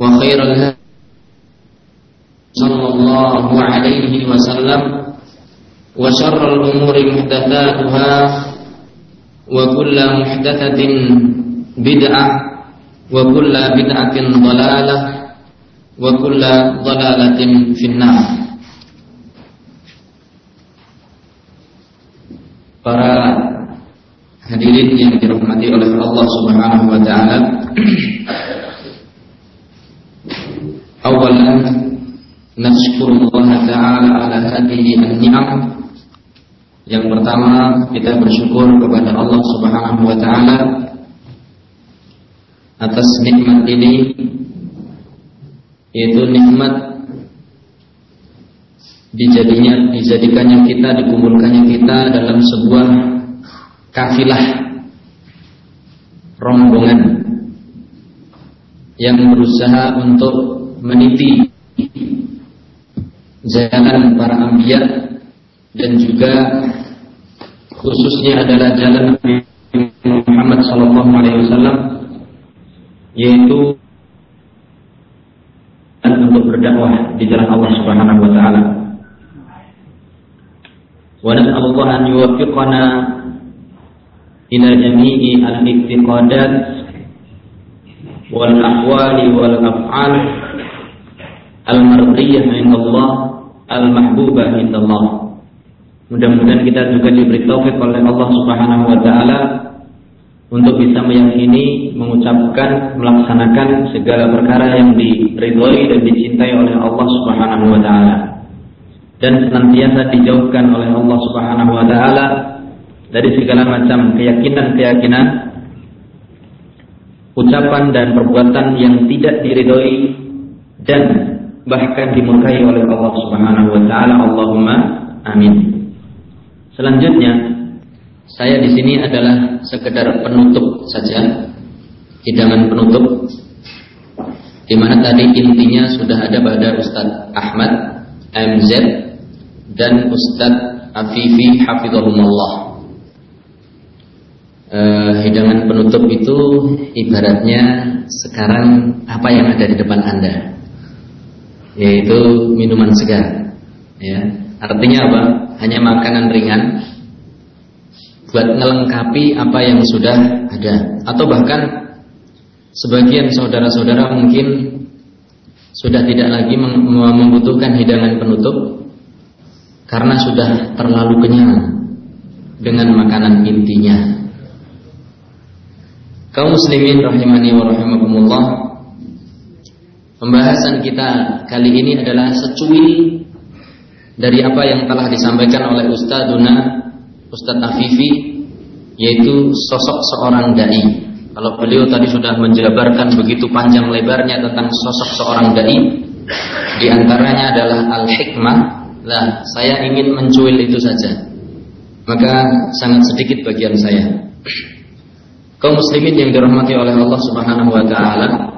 وخير الهدي صلى الله عليه وسلم وشر الأمور محدثاتها وكل محدثة بدعة وكل بدعة ضلالة وكل ضلالة في النار. Para hadirin yang dirahmati oleh Allah Subhanahu wa taala نشكر الله تعالى على هذه النعم yang pertama kita bersyukur kepada Allah Subhanahu wa taala atas nikmat ini yaitu nikmat dijadinya dijadikannya kita dikumpulkannya kita dalam sebuah kafilah rombongan yang berusaha untuk meniti jalan para anbiya dan juga khususnya adalah jalan Muhammad sallallahu alaihi wasallam yaitu untuk berdakwah di jalan Allah Subhanahu wa taala. Wa nas'alullah an yuwaffiqana ila jami'i al-i'tiqadat wal aqwali wal af'al al-mardiyah indallah al-mahbubah indallah. Mudah-mudahan kita juga diberi taufik oleh Allah Subhanahu wa taala untuk bisa meyakini, mengucapkan, melaksanakan segala perkara yang diridhoi dan dicintai oleh Allah Subhanahu wa taala. Dan senantiasa dijauhkan oleh Allah Subhanahu wa taala dari segala macam keyakinan-keyakinan ucapan dan perbuatan yang tidak diridhoi dan bahkan dimurkai oleh Allah Subhanahu wa taala. Allahumma amin. Selanjutnya, saya di sini adalah sekedar penutup saja, hidangan penutup di mana tadi intinya sudah ada pada Ustadz Ahmad MZ dan Ustadz Afifi Hafizahumullah. Uh, hidangan penutup itu ibaratnya sekarang apa yang ada di depan Anda yaitu minuman segar. Ya, artinya apa? Hanya makanan ringan buat melengkapi apa yang sudah ada, atau bahkan sebagian saudara-saudara mungkin sudah tidak lagi membutuhkan hidangan penutup karena sudah terlalu kenyang dengan makanan intinya. Kaum muslimin rahimani wa rahimakumullah Pembahasan kita kali ini adalah secuil dari apa yang telah disampaikan oleh Ustadzuna Ustadz Afifi yaitu sosok seorang dai. Kalau beliau tadi sudah menjabarkan begitu panjang lebarnya tentang sosok seorang dai, di antaranya adalah al-hikmah. Lah, saya ingin mencuil itu saja. Maka sangat sedikit bagian saya. Kaum muslimin yang dirahmati oleh Allah Subhanahu wa taala,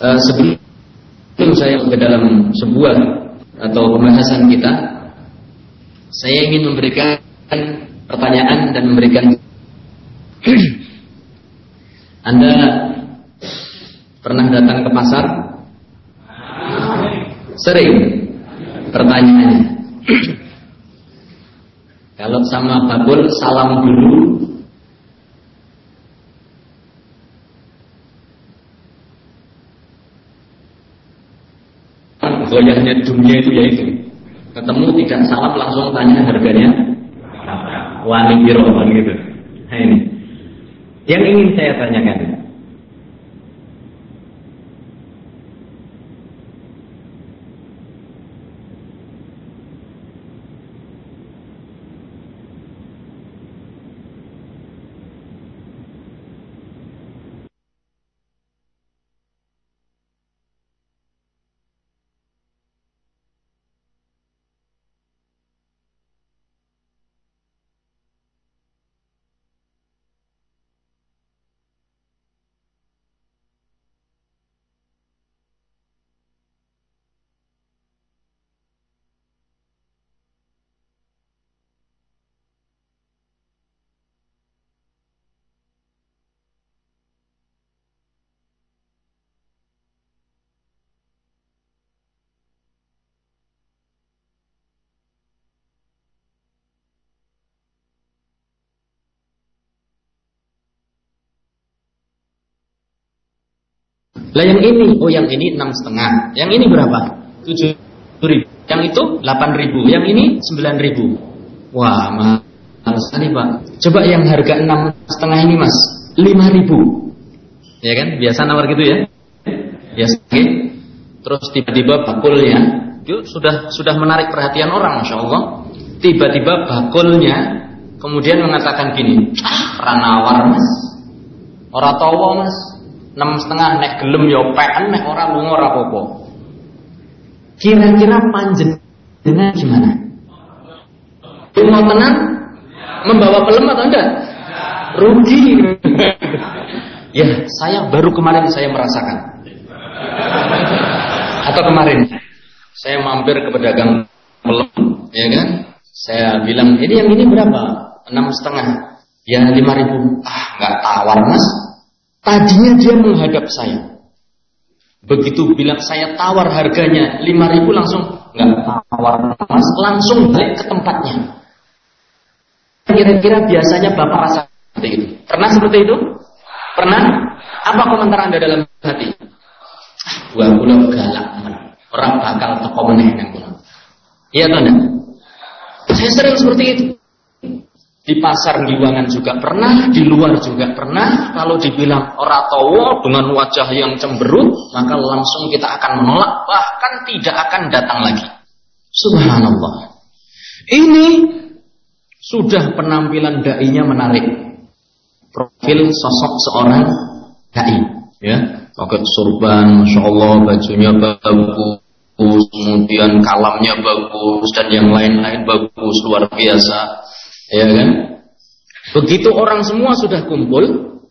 uh, sebelum saya ke dalam sebuah atau pembahasan kita, saya ingin memberikan pertanyaan dan memberikan Anda pernah datang ke pasar? Sering pertanyaannya. Kalau sama bakul salam dulu goyahnya dunia itu ya itu. Ketemu tidak salam langsung tanya harganya. Wani biro gitu. Nah ini. Yang ingin saya tanyakan Lah yang ini, oh yang ini enam setengah. Yang ini berapa? Tujuh ribu. Yang itu delapan ribu. Yang ini sembilan ribu. Wah, mahal sekali pak. Coba yang harga enam setengah ini mas, lima ribu. Ya kan? Biasa nawar gitu ya. Biasa. Okay? Terus tiba-tiba bakulnya itu sudah sudah menarik perhatian orang, masya Allah. Tiba-tiba bakulnya kemudian mengatakan gini, ah, ranawar mas, orang tawa mas, enam setengah nek gelem yo ya peken nek orang lunga ora apa Kira-kira panjen dengan gimana? Mau tenang? Membawa pelem atau enggak? Rugi. ya, saya baru kemarin saya merasakan. Atau kemarin saya mampir ke pedagang pelem, ya kan? Saya bilang, ini yang ini berapa? Enam setengah. Ya lima ribu. Ah, nggak tawar mas. Tadinya dia menghadap saya. Begitu bilang saya tawar harganya 5000 langsung nggak tawar mas, langsung balik ke tempatnya. Kira-kira biasanya bapak rasa seperti itu. Pernah seperti itu? Pernah? Apa komentar anda dalam hati? Dua pulau galak orang bakal teko meneh. Iya atau Saya sering seperti itu. Di pasar Giwangan juga pernah, di luar juga pernah. Kalau dibilang oratowo dengan wajah yang cemberut, maka langsung kita akan menolak, bahkan tidak akan datang lagi. Subhanallah. Ini sudah penampilan dai-nya menarik. Profil sosok seorang dai, ya. Pakai surban, masya Allah, bajunya bagus, kemudian kalamnya bagus dan yang lain-lain bagus luar biasa Ya kan? Begitu orang semua sudah kumpul,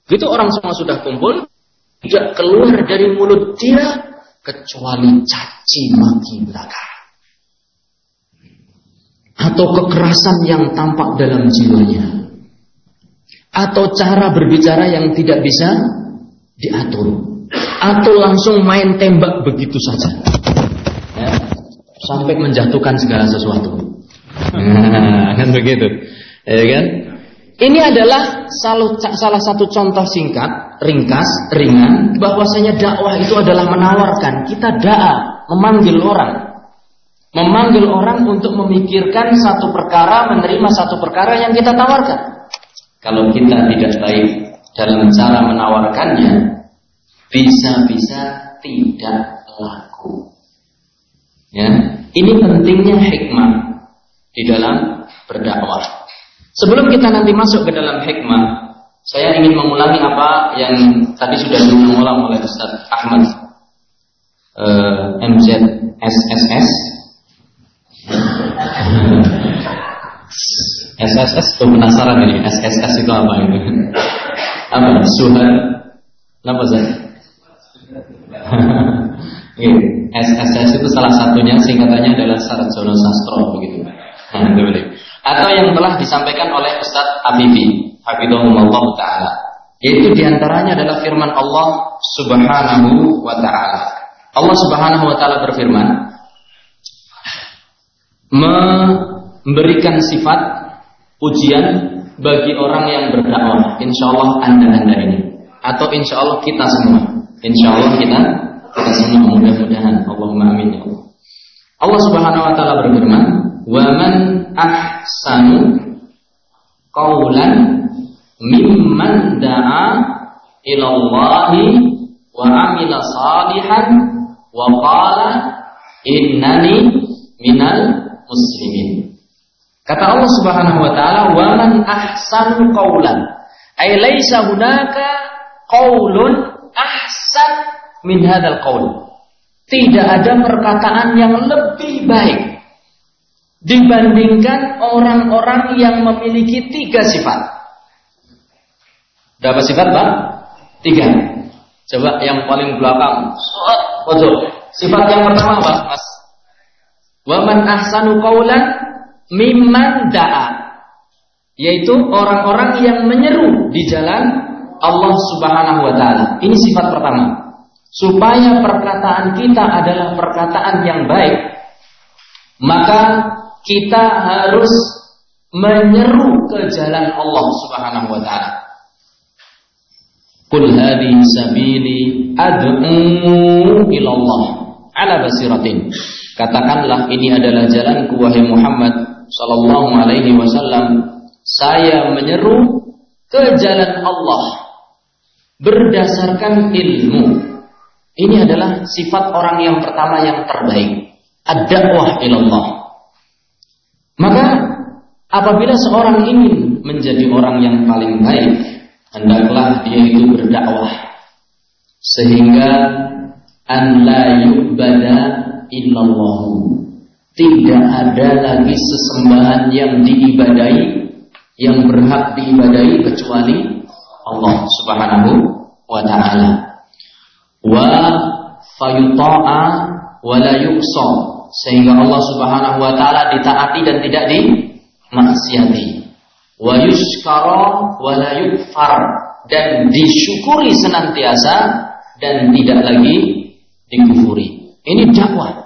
begitu orang semua sudah kumpul, tidak keluar dari mulut dia kecuali caci maki belaka. Atau kekerasan yang tampak dalam jiwanya. Atau cara berbicara yang tidak bisa diatur. Atau langsung main tembak begitu saja. Ya, sampai menjatuhkan segala sesuatu. Nah, kan begitu. Ya kan? Ini adalah salah satu contoh singkat, ringkas, ringan, bahwasanya dakwah itu adalah menawarkan. Kita da'a, memanggil orang. Memanggil orang untuk memikirkan satu perkara, menerima satu perkara yang kita tawarkan. Kalau kita tidak baik dalam cara menawarkannya, bisa-bisa tidak laku. Ya, ini pentingnya hikmah di dalam berdakwah. Sebelum kita nanti masuk ke dalam hikmah, saya ingin mengulangi apa yang tadi sudah diulang oleh Ustaz Ahmad uh, eh, MZ SSS. Tuh penasaran ini SSS itu apa ini? Apa? Suhan apa sih? SSS itu salah satunya singkatannya adalah Sarjana Sastra begitu. Nah, atau yang telah disampaikan oleh Ustaz Abibi Hafidhahumullah Ta'ala. Yaitu di antaranya adalah firman Allah Subhanahu wa Ta'ala. Allah Subhanahu wa Ta'ala berfirman memberikan sifat ujian bagi orang yang berdakwah. Insya Allah anda-anda ini. Atau insya Allah kita semua. Insya Allah kita kita semua. Mudah-mudahan. Allahumma amin ya Allah Subhanahu wa taala berfirman wa man ahsanu qawlan mimman da'a ila Allah wa amila salihan wa qala innani minal muslimin. Kata Allah Subhanahu wa taala wa man ahsanu qawlan ay laisa hunaka qaulun ahsan min hadzal qaul tidak ada perkataan yang lebih baik dibandingkan orang-orang yang memiliki tiga sifat. Berapa sifat, Pak? Tiga. Coba yang paling belakang. Pojok. Sifat yang pertama apa, Mas? Waman ahsanu qawlan mimman da'a. Yaitu orang-orang yang menyeru di jalan Allah Subhanahu wa taala. Ini sifat pertama. Supaya perkataan kita adalah perkataan yang baik, maka kita harus menyeru ke jalan Allah Subhanahu wa taala. Qul hadhihi sabili ad'u ila Allah ala basiratin. Katakanlah ini adalah jalanku wahai Muhammad sallallahu alaihi wasallam. Saya menyeru ke jalan Allah berdasarkan ilmu. Ini adalah sifat orang yang pertama yang terbaik. Ad-da'wah ilallah. Maka apabila seorang ingin menjadi orang yang paling baik, hendaklah dia itu berdakwah sehingga an la yu'bada illallah. Tidak ada lagi sesembahan yang diibadai yang berhak diibadai kecuali Allah Subhanahu wa taala. Wa fayuta'a wa la yuqsa sehingga Allah Subhanahu wa taala ditaati dan tidak dimaksiati wa yuskara wa la yukfar dan disyukuri senantiasa dan tidak lagi dikufuri. Ini dakwah.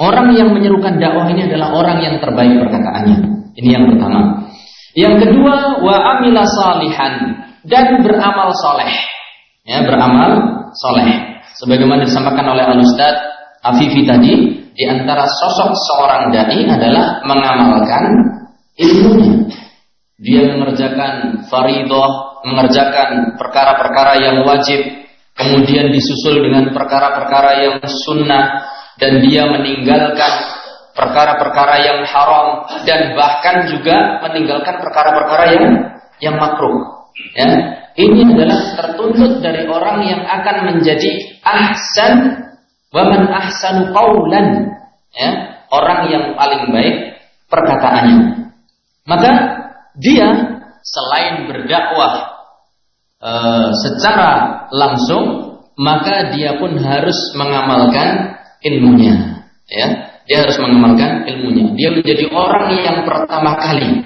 Orang yang menyerukan dakwah ini adalah orang yang terbaik perkataannya. Ini yang pertama. Yang kedua, wa amila salihan dan beramal soleh. Ya, beramal soleh. Sebagaimana disampaikan oleh Al Ustaz Afifi tadi, di antara sosok seorang dai adalah mengamalkan ilmunya. Dia mengerjakan faridah, mengerjakan perkara-perkara yang wajib, kemudian disusul dengan perkara-perkara yang sunnah, dan dia meninggalkan perkara-perkara yang haram dan bahkan juga meninggalkan perkara-perkara yang yang makruh. Ya, ini adalah tertuntut dari orang yang akan menjadi ahsan wa man ahsanu qaulan, ya, orang yang paling baik perkataannya. Maka dia selain berdakwah e, secara langsung, maka dia pun harus mengamalkan ilmunya. Ya, dia harus mengamalkan ilmunya. Dia menjadi orang yang pertama kali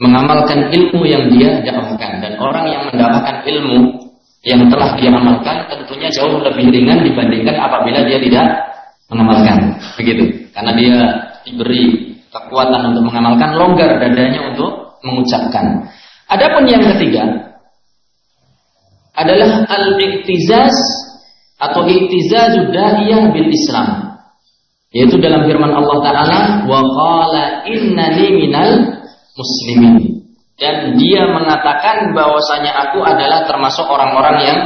mengamalkan ilmu yang dia dakwahkan dan orang yang mendapatkan ilmu yang telah dia amalkan tentunya jauh lebih ringan dibandingkan apabila dia tidak mengamalkan begitu karena dia diberi kekuatan untuk mengamalkan longgar dadanya untuk mengucapkan. Adapun yang ketiga adalah al-iktizaz atau iktizazud da'iyah bil Islam. Yaitu dalam firman Allah Ta'ala wa qala innani minal muslimin. Dan dia mengatakan bahwasanya aku adalah termasuk orang-orang yang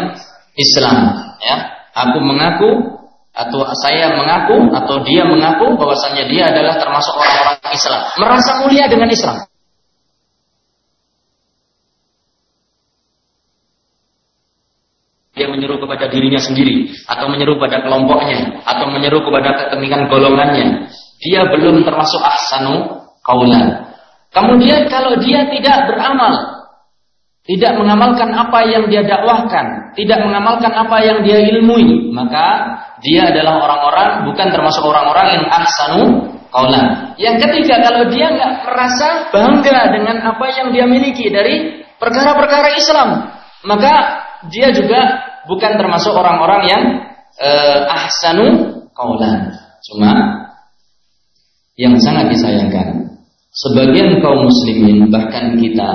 Islam, ya. Aku mengaku atau saya mengaku atau dia mengaku bahwasanya dia adalah termasuk orang-orang Islam, merasa mulia dengan Islam. dia menyeru kepada dirinya sendiri atau menyeru kepada kelompoknya atau menyeru kepada kepentingan golongannya dia belum termasuk ahsanu kaulan kemudian kalau dia tidak beramal tidak mengamalkan apa yang dia dakwahkan tidak mengamalkan apa yang dia ilmui maka dia adalah orang-orang bukan termasuk orang-orang yang ahsanu kaulan yang ketiga kalau dia nggak merasa bangga dengan apa yang dia miliki dari perkara-perkara Islam maka dia juga bukan termasuk orang-orang yang eh, ahsanu kaulan. Cuma yang sangat disayangkan, sebagian kaum muslimin bahkan kita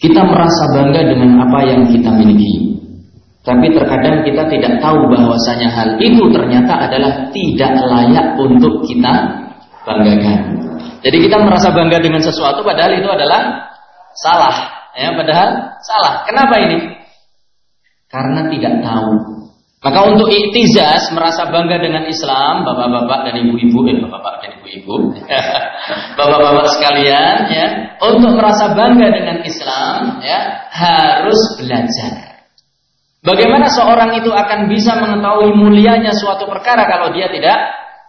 kita merasa bangga dengan apa yang kita miliki. Tapi terkadang kita tidak tahu bahwasanya hal itu ternyata adalah tidak layak untuk kita banggakan. Jadi kita merasa bangga dengan sesuatu padahal itu adalah salah, ya padahal salah. Kenapa ini? karena tidak tahu. Maka untuk iktizas merasa bangga dengan Islam, bapak-bapak dan ibu-ibu, eh bapak-bapak dan ibu-ibu, bapak-bapak sekalian, ya, untuk merasa bangga dengan Islam, ya, harus belajar. Bagaimana seorang itu akan bisa mengetahui mulianya suatu perkara kalau dia tidak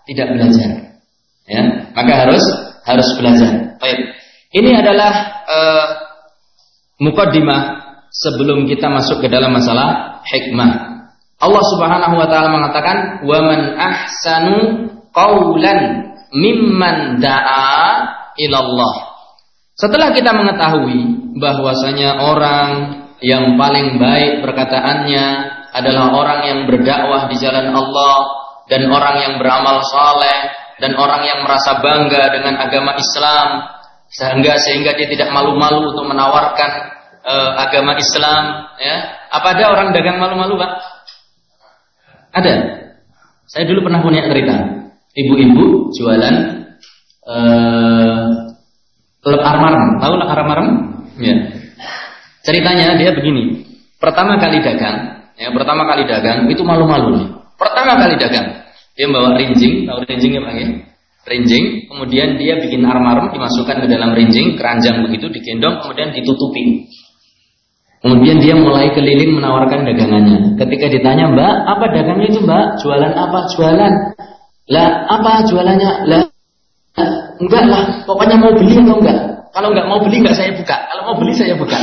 tidak belajar? Ya, maka harus harus belajar. Baik. Ini adalah uh, mukaddimah sebelum kita masuk ke dalam masalah hikmah. Allah Subhanahu wa taala mengatakan, "Wa man ahsanu qawlan mimman da'a ilallah." Setelah kita mengetahui bahwasanya orang yang paling baik perkataannya adalah orang yang berdakwah di jalan Allah dan orang yang beramal saleh dan orang yang merasa bangga dengan agama Islam sehingga sehingga dia tidak malu-malu untuk menawarkan uh, agama Islam, ya. Apa ada orang dagang malu-malu, Pak? Ada. Saya dulu pernah punya cerita. Ibu-ibu jualan uh, klub armarem. Tahu lah armarem? Ya. Ceritanya dia begini. Pertama kali dagang, ya pertama kali dagang itu malu-malu. Pertama kali dagang, dia bawa rinjing, tahu rinjing ya Pak ya? Rinjing, kemudian dia bikin armarem dimasukkan ke dalam rinjing, keranjang begitu digendong, kemudian ditutupi. Kemudian dia mulai keliling menawarkan dagangannya. Ketika ditanya, Mbak, apa dagangnya itu Mbak? Jualan apa? Jualan. Lah, apa jualannya? Lah, enggak lah. Pokoknya mau beli atau enggak? Kalau enggak mau beli, enggak saya buka. Kalau mau beli, saya buka.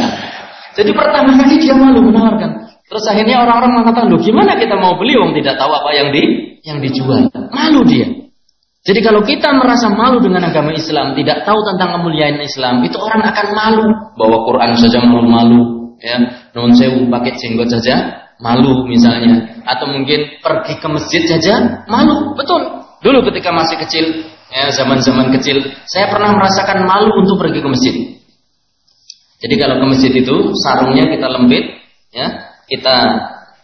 Jadi pertama kali dia malu menawarkan. Terus akhirnya orang-orang mengatakan, loh gimana kita mau beli Wong tidak tahu apa yang di yang dijual. Malu dia. Jadi kalau kita merasa malu dengan agama Islam, tidak tahu tentang kemuliaan Islam, itu orang akan malu. Bawa Quran saja malu-malu, ya non sewu pakai jenggot saja malu misalnya. Atau mungkin pergi ke masjid saja malu betul. Dulu ketika masih kecil ya zaman-zaman kecil saya pernah merasakan malu untuk pergi ke masjid. Jadi kalau ke masjid itu sarungnya kita lembit ya kita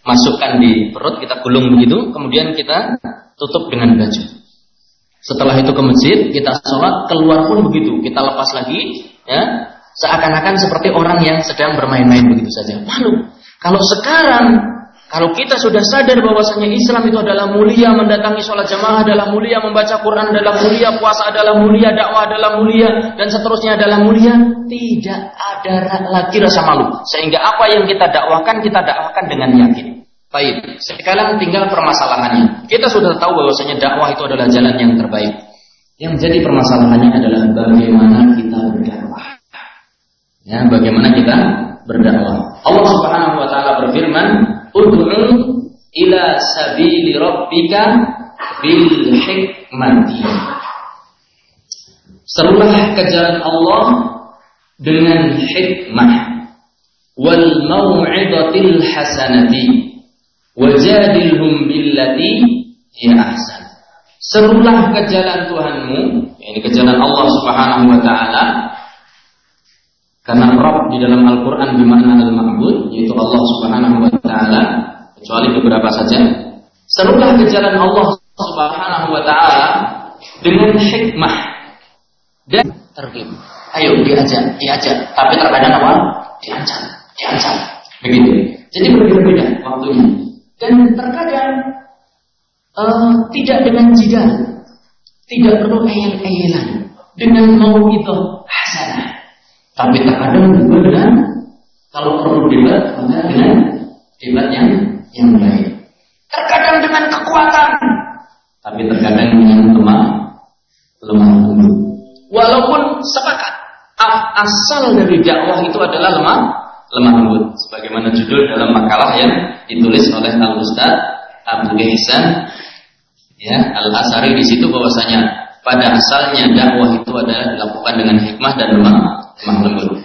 masukkan di perut kita gulung begitu kemudian kita tutup dengan baju. Setelah itu ke masjid kita sholat keluar pun begitu. Kita lepas lagi ya Seakan-akan seperti orang yang sedang bermain-main begitu saja. Malu. Kalau sekarang, kalau kita sudah sadar bahwasanya Islam itu adalah mulia, mendatangi sholat jamaah adalah mulia, membaca Quran adalah mulia, puasa adalah mulia, dakwah adalah mulia, dan seterusnya adalah mulia, tidak ada lagi rasa malu. Sehingga apa yang kita dakwahkan, kita dakwahkan dengan yakin. Baik, sekarang tinggal permasalahannya. Kita sudah tahu bahwasanya dakwah itu adalah jalan yang terbaik. Yang jadi permasalahannya adalah bagaimana kita berdakwah. Ya, bagaimana kita berdakwah. Allah Subhanahu wa taala berfirman, "Ud'u ila sabili rabbika bil hikmati." Serulah ke jalan Allah dengan hikmah wal mau'izatil hasanati wajadilhum billati hiya ahsan. Serulah ke jalan Tuhanmu, ini ke jalan Allah Subhanahu wa taala karena Rabb di dalam Al-Quran bermakna al-ma'bud, yaitu Allah subhanahu wa ta'ala, kecuali beberapa saja. Serulah ke jalan Allah subhanahu wa ta'ala dengan hikmah dan tergib. Ayo diajak, diajak. Tapi terkadang apa? Diancam, diancam. Begitu. Jadi berbeda-beda waktunya. Dan terkadang uh, tidak dengan jidal, tidak perlu eyel-eyelan, dengan mau itu hasanah tapi terkadang juga dengan kalau perlu debat, maka dengan debat yang yang baik. Terkadang dengan kekuatan, tapi terkadang dengan lemah, lemah lembut. Walaupun sepakat, asal dari dakwah itu adalah lemah, lemah lembut. Sebagaimana judul dalam makalah yang ditulis oleh Al Ustaz Abu Ihsan ya Al Asari di situ bahwasanya pada asalnya dakwah itu adalah dilakukan dengan hikmah dan lemah lembut.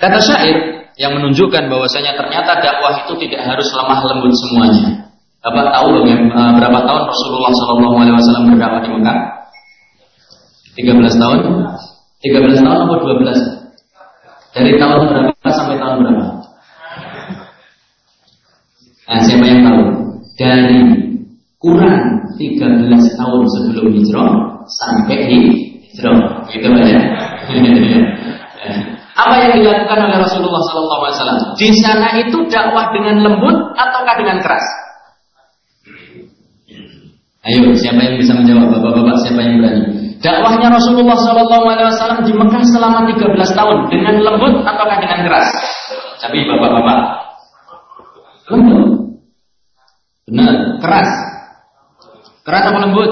Kata syair yang menunjukkan bahwasanya ternyata dakwah itu tidak harus lemah lembut semuanya. Bapak tahu loh ya, eh, berapa tahun Rasulullah Shallallahu Alaihi Wasallam berdakwah di Mekah? 13 tahun? 13 tahun atau 12? Dari tahun berapa sampai tahun berapa? Nah, siapa yang tahu? Dari kurang 13 tahun sebelum hijrah sampai hijrah. Gitu ya. Apa yang dilakukan oleh Rasulullah SAW? Di sana itu dakwah dengan lembut ataukah dengan keras? Ayo, siapa yang bisa menjawab? Bapak-bapak, siapa yang berani? Dakwahnya Rasulullah SAW di Mekah selama 13 tahun dengan lembut ataukah dengan keras? Tapi bapak-bapak, lembut. Benar, keras. Keras atau lembut?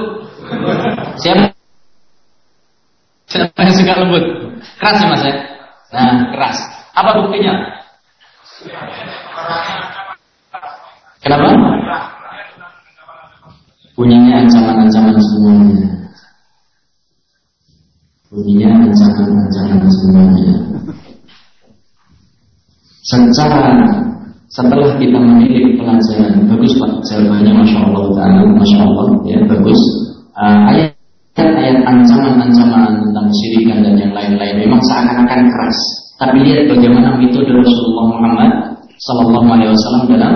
Siapa? Siapa yang suka lembut? Keras ya mas ya? Nah, keras. Apa buktinya? Kenapa? Bunyinya ancaman-ancaman semuanya. Bunyinya ancaman-ancaman semuanya. Secara setelah kita memilih pelajaran bagus pak jawabannya masya Allah taala masya Allah ya bagus uh, ayat ayat ancaman-ancaman tentang kesyirikan dan yang lain-lain memang seakan-akan keras. Tapi lihat bagaimana metode Rasulullah Muhammad Sallallahu Alaihi Wasallam dalam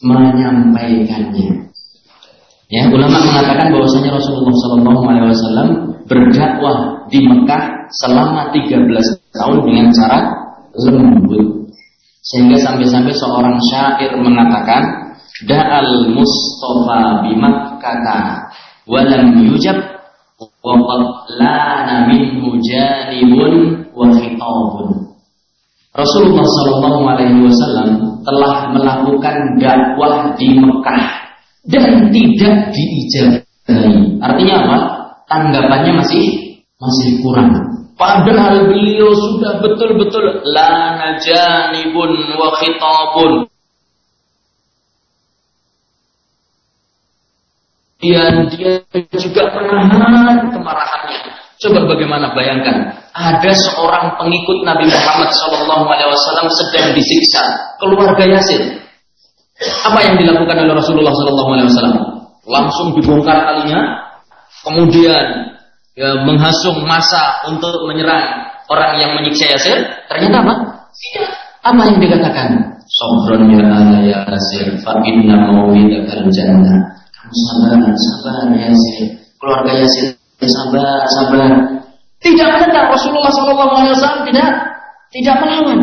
menyampaikannya. Ya, ulama mengatakan bahwasanya Rasulullah Sallallahu Alaihi Wasallam berdakwah di Mekah selama 13 tahun dengan cara lembut. Sehingga sampai-sampai seorang syair mengatakan, Da'al Mustafa bimakkata walam yujab wa qad lana minhu janibun wa khitabun. Rasulullah Shallallahu Alaihi Wasallam telah melakukan dakwah di Mekah dan tidak diijabahi. Artinya apa? Tanggapannya masih masih kurang. Padahal beliau sudah betul-betul la najanibun wa khitabun. Dan dia juga menahan kemarahannya. Coba bagaimana bayangkan, ada seorang pengikut Nabi Muhammad SAW sedang disiksa, keluarga Yasir. Apa yang dilakukan oleh Rasulullah SAW? Langsung dibongkar talinya, kemudian ya, menghasung masa untuk menyerang orang yang menyiksa Yasir. Ternyata apa? Tidak. Apa yang dikatakan? Sobron ya ala Yasir, fa mawidakal jannah. Sabar, sabar Yasir. Keluarga Yasir sabar, sabar. Tidak menentang Rasulullah SAW tidak tidak melawan.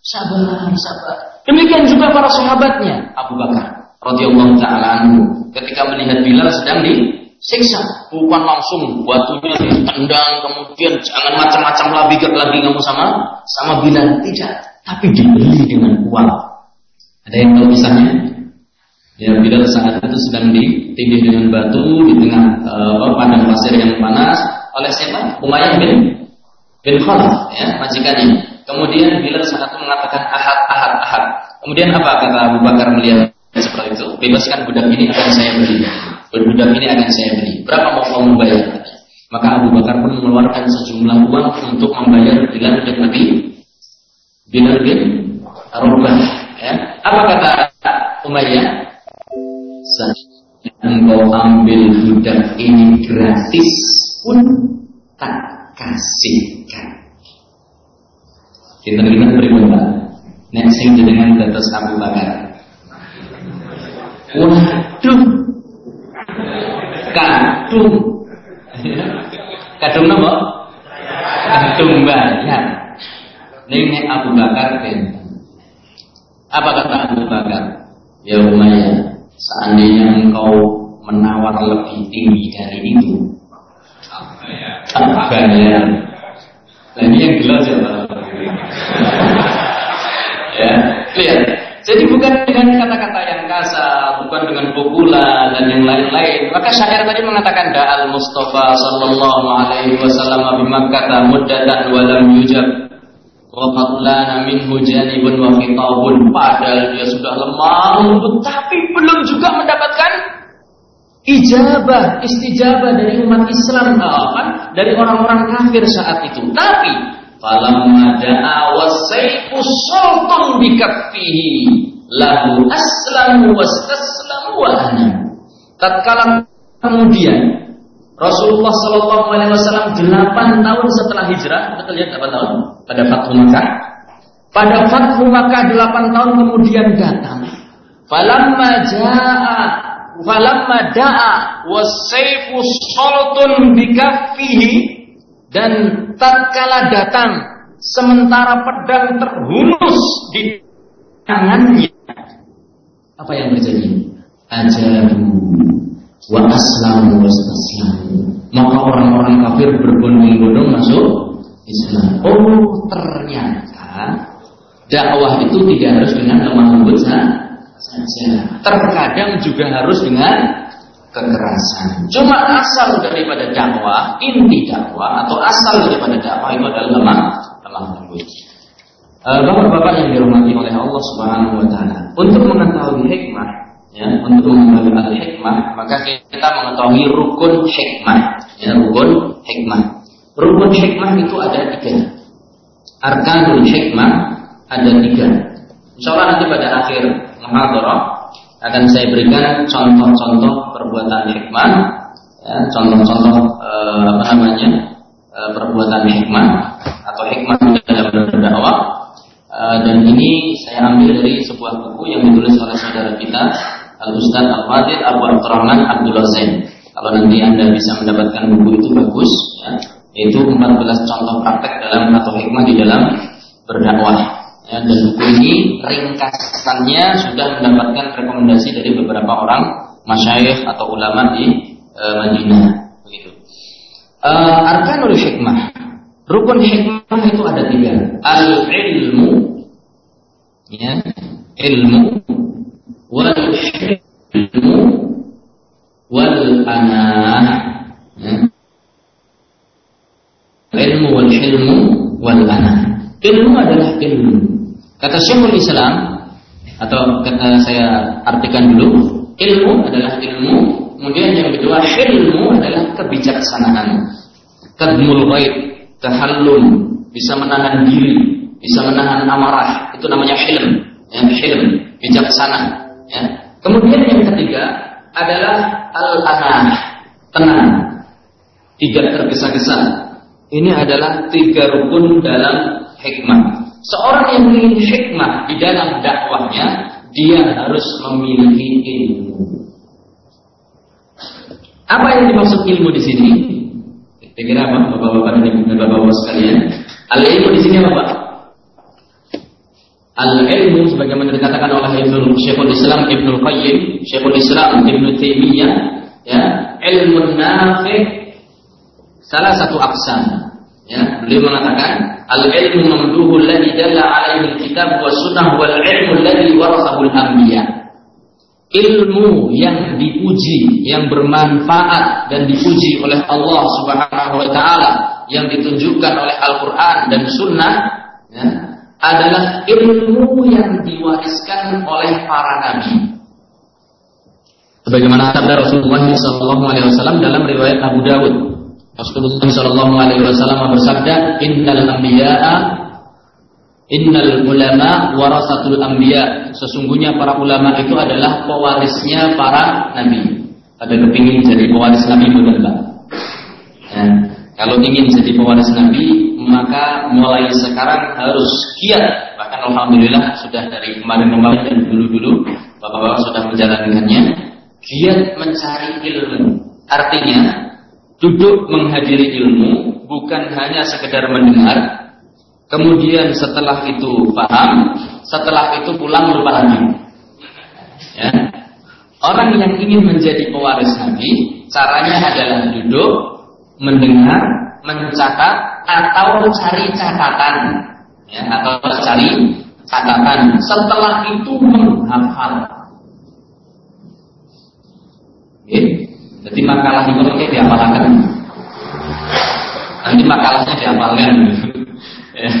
Sabar, sabar. Demikian juga para sahabatnya Abu Bakar radhiyallahu taala anhu ketika melihat Bilal sedang disiksa, bukan langsung batunya ditendang kemudian jangan macam-macam lagi lagi kamu sama sama Bilal tidak, tapi dibeli dengan uang. Ada yang tahu misalnya? Ya Bilal saat itu sedang ditindih dengan batu di tengah uh, padang pasir yang panas oleh siapa? Umayyah bin bin Khalaf ya majikannya. Kemudian Bilal saat itu mengatakan ahad ahad ahad. Kemudian apa kata Abu Bakar melihat seperti itu? Bebaskan budak ini akan saya beli. Budak ini akan saya beli. Berapa mau kamu membayar? Maka Abu Bakar pun mengeluarkan sejumlah uang untuk membayar Bilal bin Nabi Bilal bin Rabah. Ya. Apa kata Umayyah? Engkau ambil budak ini gratis pun tak kasihkan. Kita dengar berikutnya. Nek sing jenengan dados Abu Bakar. Waduh. Kadung. Kadung napa? Kadung banyak. Ning Abu Bakar. Apa kata Abu Bakar? Ya Umayyah, Seandainya engkau menawar lebih tinggi dari itu, tak bayar. Nah ini yang jelas ya ya, lihat. Jadi bukan dengan kata-kata yang kasar, bukan dengan pukulan dan yang lain-lain. Maka syair tadi mengatakan da'al Mustafa sallallahu alaihi wasallam bimakkah muddatan wa lam yujab Wafatlana minhu janibun wa khitabun. Padahal dia sudah lemah Tapi belum juga mendapatkan Ijabah, istijabah dari umat Islam. Kan? Dari orang-orang kafir saat itu. Tapi Falamma da'a wasayfu sultan bikaffihi Lahu aslamu wastaslamu wa Tatkala kemudian Rasulullah Shallallahu Alaihi Wasallam 8 tahun setelah hijrah, kita lihat 8 tahun pada Fathu Makkah. Pada Fathu Makkah 8 tahun kemudian datang. Falamma jaa falamma da'a wasayfu saltun bikaffihi dan tatkala datang sementara pedang terhunus di tangannya apa yang terjadi? Ajabu wa aslamu wastaslamu. Maka orang-orang kafir berbondong-bondong masuk Islam. Oh, ternyata dakwah itu tidak harus dengan lemah lembut saja. Terkadang juga harus dengan kekerasan. Cuma asal daripada dakwah, inti dakwah atau asal daripada dakwah itu adalah lemah lemah lembut. Eh, bapak-bapak yang dirahmati oleh Allah Subhanahu wa taala, untuk mengetahui hikmah ya, untuk mengembalikan hikmah maka kita mengetahui rukun hikmah. Ya, rukun hikmah. Rukun hikmah itu ada tiga. Arkanul hikmah ada tiga. Insya Allah nanti pada akhir muhadarah akan saya berikan contoh-contoh perbuatan hikmah. Ya, contoh-contoh eh, apa namanya eh, perbuatan hikmah atau hikmah dalam berdakwah. Uh, dan ini saya ambil dari sebuah buku yang ditulis oleh saudara kita Al Ustaz Al Fadil Abu Abdurrahman Abdullah Zain. Kalau nanti anda bisa mendapatkan buku itu bagus, ya, yaitu 14 contoh praktek dalam atau hikmah di dalam berdakwah. Ya, dan buku ini ringkasannya sudah mendapatkan rekomendasi dari beberapa orang masyayikh atau ulama di e, Madinah. Begitu. E, arkanul hikmah. Rukun hikmah itu ada tiga. Al ilmu, ya, ilmu, wal ilmu, wal anah. Ya. Ilmu wal ilmu wal anah. Ilmu adalah ilmu. Kata Syekhul Islam atau kata saya artikan dulu, ilmu adalah ilmu, kemudian yang kedua ilmu adalah kebijaksanaan. Kadmul ghaib, tahallul, bisa menahan diri, bisa menahan amarah, itu namanya hilm, ya, hilm, bijaksana, ya. Kemudian yang ketiga adalah al-anah, tenang, tidak tergesa-gesa. Ini adalah tiga rukun dalam hikmah. Seorang yang ingin hikmah di dalam dakwahnya, dia harus memiliki ilmu. Apa yang dimaksud ilmu di sini? Kira-kira apa, bapak-bapak dan ibu bapak-bapak sekalian? Al ilmu di sini apa, Pak? Al ilmu sebagaimana dikatakan oleh Ibnu Syekhul Islam Ibnu Qayyim, Syekhul Islam Ibnu Taimiyah, ya, ilmu nafi salah satu aksan. Ya, beliau mengatakan Al-ilmu mamduhu alladhi dalla alaihi al-kitab wa sunnah wal ilmu alladhi warasahu al-anbiya. Ilmu yang dipuji, yang bermanfaat dan dipuji oleh Allah Subhanahu wa taala yang ditunjukkan oleh Al-Qur'an dan sunnah ya, adalah ilmu yang diwariskan oleh para nabi. Sebagaimana sabda Rasulullah SAW dalam riwayat Abu Dawud Rasulullah Wasallam bersabda, Innal anbiya'a Innal ulama warasatul anbiya. Sesungguhnya para ulama itu adalah pewarisnya para nabi. Ada kepingin jadi pewaris nabi benar enggak? Ya. Kalau ingin jadi pewaris nabi, maka mulai sekarang harus giat. Bahkan alhamdulillah sudah dari kemarin-kemarin dan dulu-dulu bapak-bapak sudah menjalankannya. Giat mencari ilmu. Artinya duduk menghadiri ilmu bukan hanya sekedar mendengar, kemudian setelah itu paham, setelah itu pulang lupa lagi. Ya. Orang yang ingin menjadi pewaris Nabi, caranya adalah duduk, mendengar, mencatat, atau cari catatan, ya, atau cari catatan. Setelah itu menghafal. Ya. Jadi makalah itu nanti dihafalkan. Nanti makalahnya dihafalkan. ya.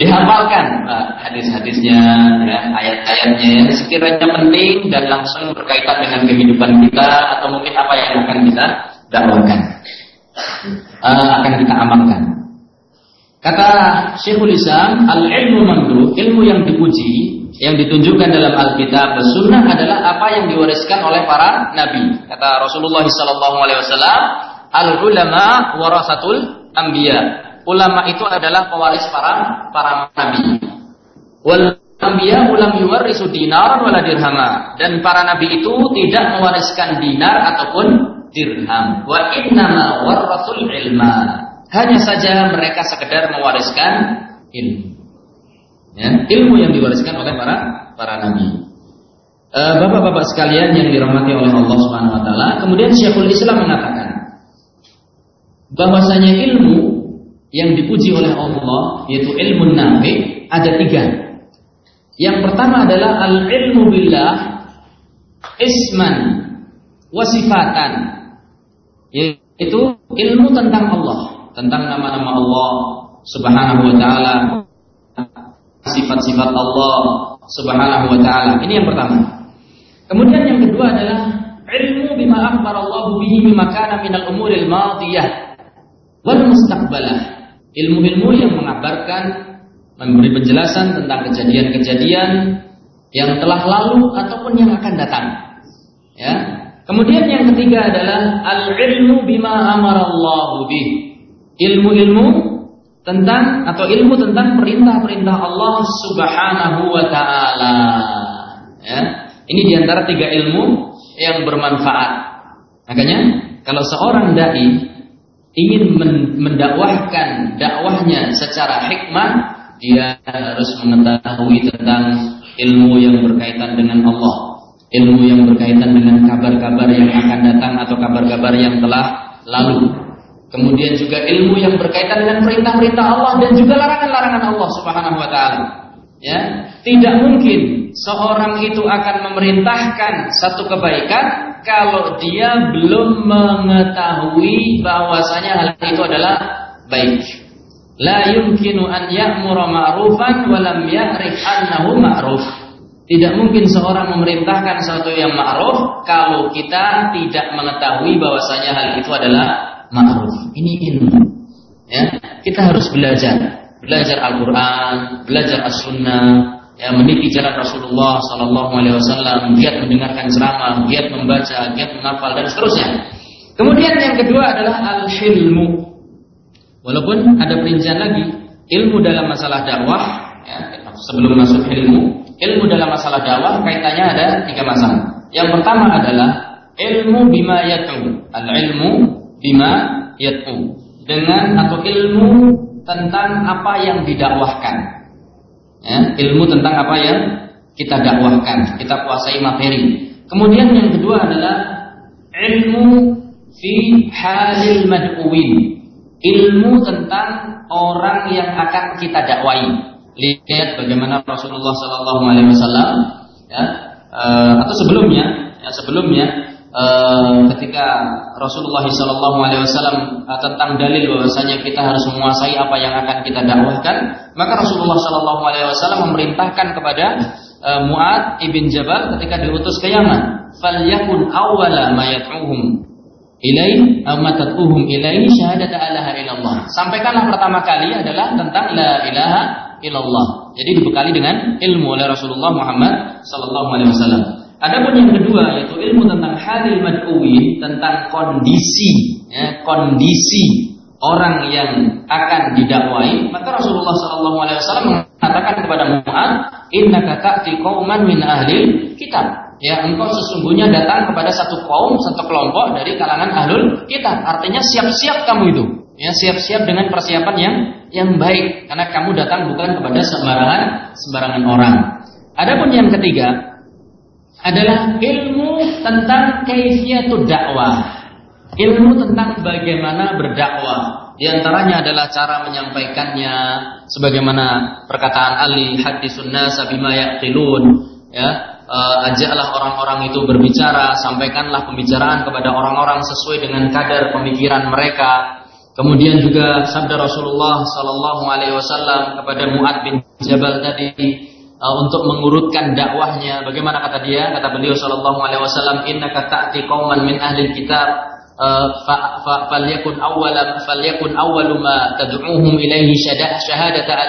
Dihafalkan hadis-hadisnya, ya, ayat-ayatnya yang sekiranya penting dan langsung berkaitan dengan kehidupan kita atau mungkin apa yang akan kita dakwakan, uh, akan kita amalkan. Kata Syekhul Islam, al-ilmu mandu, ilmu yang dipuji yang ditunjukkan dalam Alkitab dan Sunnah adalah apa yang diwariskan oleh para nabi. Kata Rasulullah SAW, al ulama warasatul ambia. Ulama itu adalah pewaris para para nabi. Wal ambia ulam yuwarisu dinar wala dirhama. Dan para nabi itu tidak mewariskan dinar ataupun dirham. Wa innama warasul ilma. Hanya saja mereka sekedar mewariskan ilmu ya, ilmu yang diwariskan oleh para para nabi. Eh, bapak-bapak sekalian yang dirahmati oleh Allah Subhanahu wa taala, kemudian Syekhul Islam mengatakan bahwasanya ilmu yang dipuji oleh Allah yaitu ilmu nafi ada tiga. Yang pertama adalah al ilmu billah isman wasifatan yaitu ilmu tentang Allah, tentang nama-nama Allah Subhanahu wa taala, sifat-sifat Allah Subhanahu wa taala. Ini yang pertama. Kemudian yang kedua adalah ilmu bima akhbar Allah bihi mimma kana min al-umuri al-madiyah wal mustaqbalah. Ilmu-ilmu yang mengabarkan memberi penjelasan tentang kejadian-kejadian yang telah lalu ataupun yang akan datang. Ya. Kemudian yang ketiga adalah al-ilmu bima amara Allah bih. Ilmu-ilmu tentang atau ilmu tentang perintah-perintah Allah Subhanahu wa taala. Ya. Ini di antara tiga ilmu yang bermanfaat. Makanya kalau seorang dai ingin mendakwahkan dakwahnya secara hikmah, dia harus mengetahui tentang ilmu yang berkaitan dengan Allah, ilmu yang berkaitan dengan kabar-kabar yang akan datang atau kabar-kabar yang telah lalu. Kemudian juga ilmu yang berkaitan dengan perintah-perintah Allah dan juga larangan-larangan Allah Subhanahu wa taala. Ya, tidak mungkin seorang itu akan memerintahkan satu kebaikan kalau dia belum mengetahui bahwasanya hal itu adalah baik. La yumkinu an ya'mura ma'rufan wa lam ya'rif annahu ma'ruf. Tidak mungkin seorang memerintahkan sesuatu yang ma'ruf kalau kita tidak mengetahui bahwasanya hal itu adalah ma'ruf. Ini ilmu. Ya, kita harus belajar, belajar Al-Qur'an, belajar As-Sunnah, ya meniti jalan Rasulullah sallallahu alaihi wasallam, giat mendengarkan ceramah, giat membaca, giat menghafal dan seterusnya. Kemudian yang kedua adalah al-hilmu. Walaupun ada perincian lagi, ilmu dalam masalah dakwah, ya, sebelum masuk ilmu, ilmu dalam masalah dakwah kaitannya ada tiga masalah. Yang pertama adalah ilmu bima yatu, al-ilmu bima yat'u dengan atau ilmu tentang apa yang didakwahkan. Ya, ilmu tentang apa yang kita dakwahkan, kita kuasai materi. Kemudian yang kedua adalah ilmu fi halil mad'uwin. Ilmu tentang orang yang akan kita dakwai. Lihat bagaimana Rasulullah Sallallahu Alaihi Wasallam ya, uh, atau sebelumnya, ya sebelumnya Uh, ketika Rasulullah SAW uh, tentang dalil bahwasanya kita harus menguasai apa yang akan kita dakwahkan, maka Rasulullah SAW memerintahkan kepada uh, Muad ibn Jabal ketika diutus ke Yaman, "Falyakun awwala ma yad'uhum ilai amatatuhum ilai syahadat la illallah." Sampaikanlah pertama kali adalah tentang la ilaha illallah. Jadi dibekali dengan ilmu oleh Rasulullah Muhammad sallallahu alaihi wasallam. Adapun yang kedua yaitu ilmu tentang hadil mad'uwin tentang kondisi ya, kondisi orang yang akan didakwai maka Rasulullah SAW mengatakan kepada Mu'ad innaka ta'ti qauman min ahli kitab ya engkau sesungguhnya datang kepada satu kaum satu kelompok dari kalangan ahlul kitab artinya siap-siap kamu itu ya siap-siap dengan persiapan yang yang baik karena kamu datang bukan kepada sembarangan sembarangan orang adapun yang ketiga adalah ilmu tentang kaifiyatud dakwah. Ilmu tentang bagaimana berdakwah. Di antaranya adalah cara menyampaikannya sebagaimana perkataan Ali hadisun nas bima yaqilun ya uh, ajaklah orang-orang itu berbicara sampaikanlah pembicaraan kepada orang-orang sesuai dengan kadar pemikiran mereka kemudian juga sabda Rasulullah sallallahu alaihi wasallam kepada Muad bin Jabal tadi uh, untuk mengurutkan dakwahnya. Bagaimana kata dia? Kata beliau sallallahu alaihi wasallam, "Innaka ta'ti qauman min ahli kitab uh, falyakun awwala falyakun awwalu ma an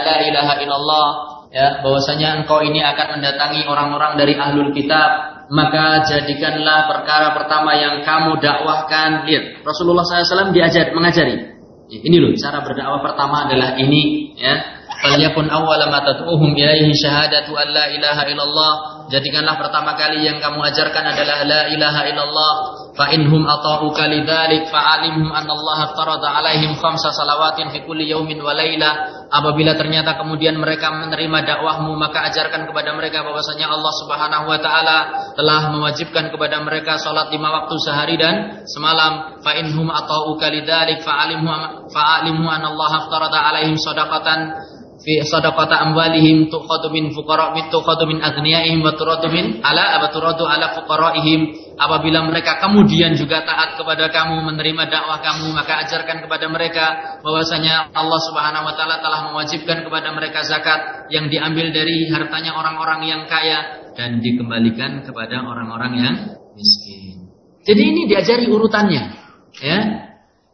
la ilaha illallah." Ya, bahwasanya engkau ini akan mendatangi orang-orang dari ahlul kitab, maka jadikanlah perkara pertama yang kamu dakwahkan. Lihat, Rasulullah SAW diajar mengajari. Ini loh, cara berdakwah pertama adalah ini, ya Falyakun awwala ma tad'uhum ilaihi syahadatu an la ilaha illallah. Jadikanlah pertama kali yang kamu ajarkan adalah la ilaha illallah. Fa inhum ata'uka lidzalik fa'alimhum anna Allah farada alaihim khamsa salawatin fi kulli yaumin wa. Apabila ternyata kemudian mereka menerima dakwahmu maka ajarkan kepada mereka bahwasanya Allah Subhanahu wa taala telah mewajibkan kepada mereka salat lima waktu sehari dan semalam. Fa inhum ata'uka lidzalik fa'alimhum fa'alimhum anna Allah farada alaihim sadaqatan fi sadaqata amwalihim tuqadu min fuqara min tuqadu min aghniyaihim wa turadu min ala wa turadu ala fuqaraihim apabila mereka kemudian juga taat kepada kamu menerima dakwah kamu maka ajarkan kepada mereka bahwasanya Allah Subhanahu wa taala telah mewajibkan kepada mereka zakat yang diambil dari hartanya orang-orang yang kaya dan dikembalikan kepada orang-orang yang miskin. Jadi ini diajari urutannya, ya.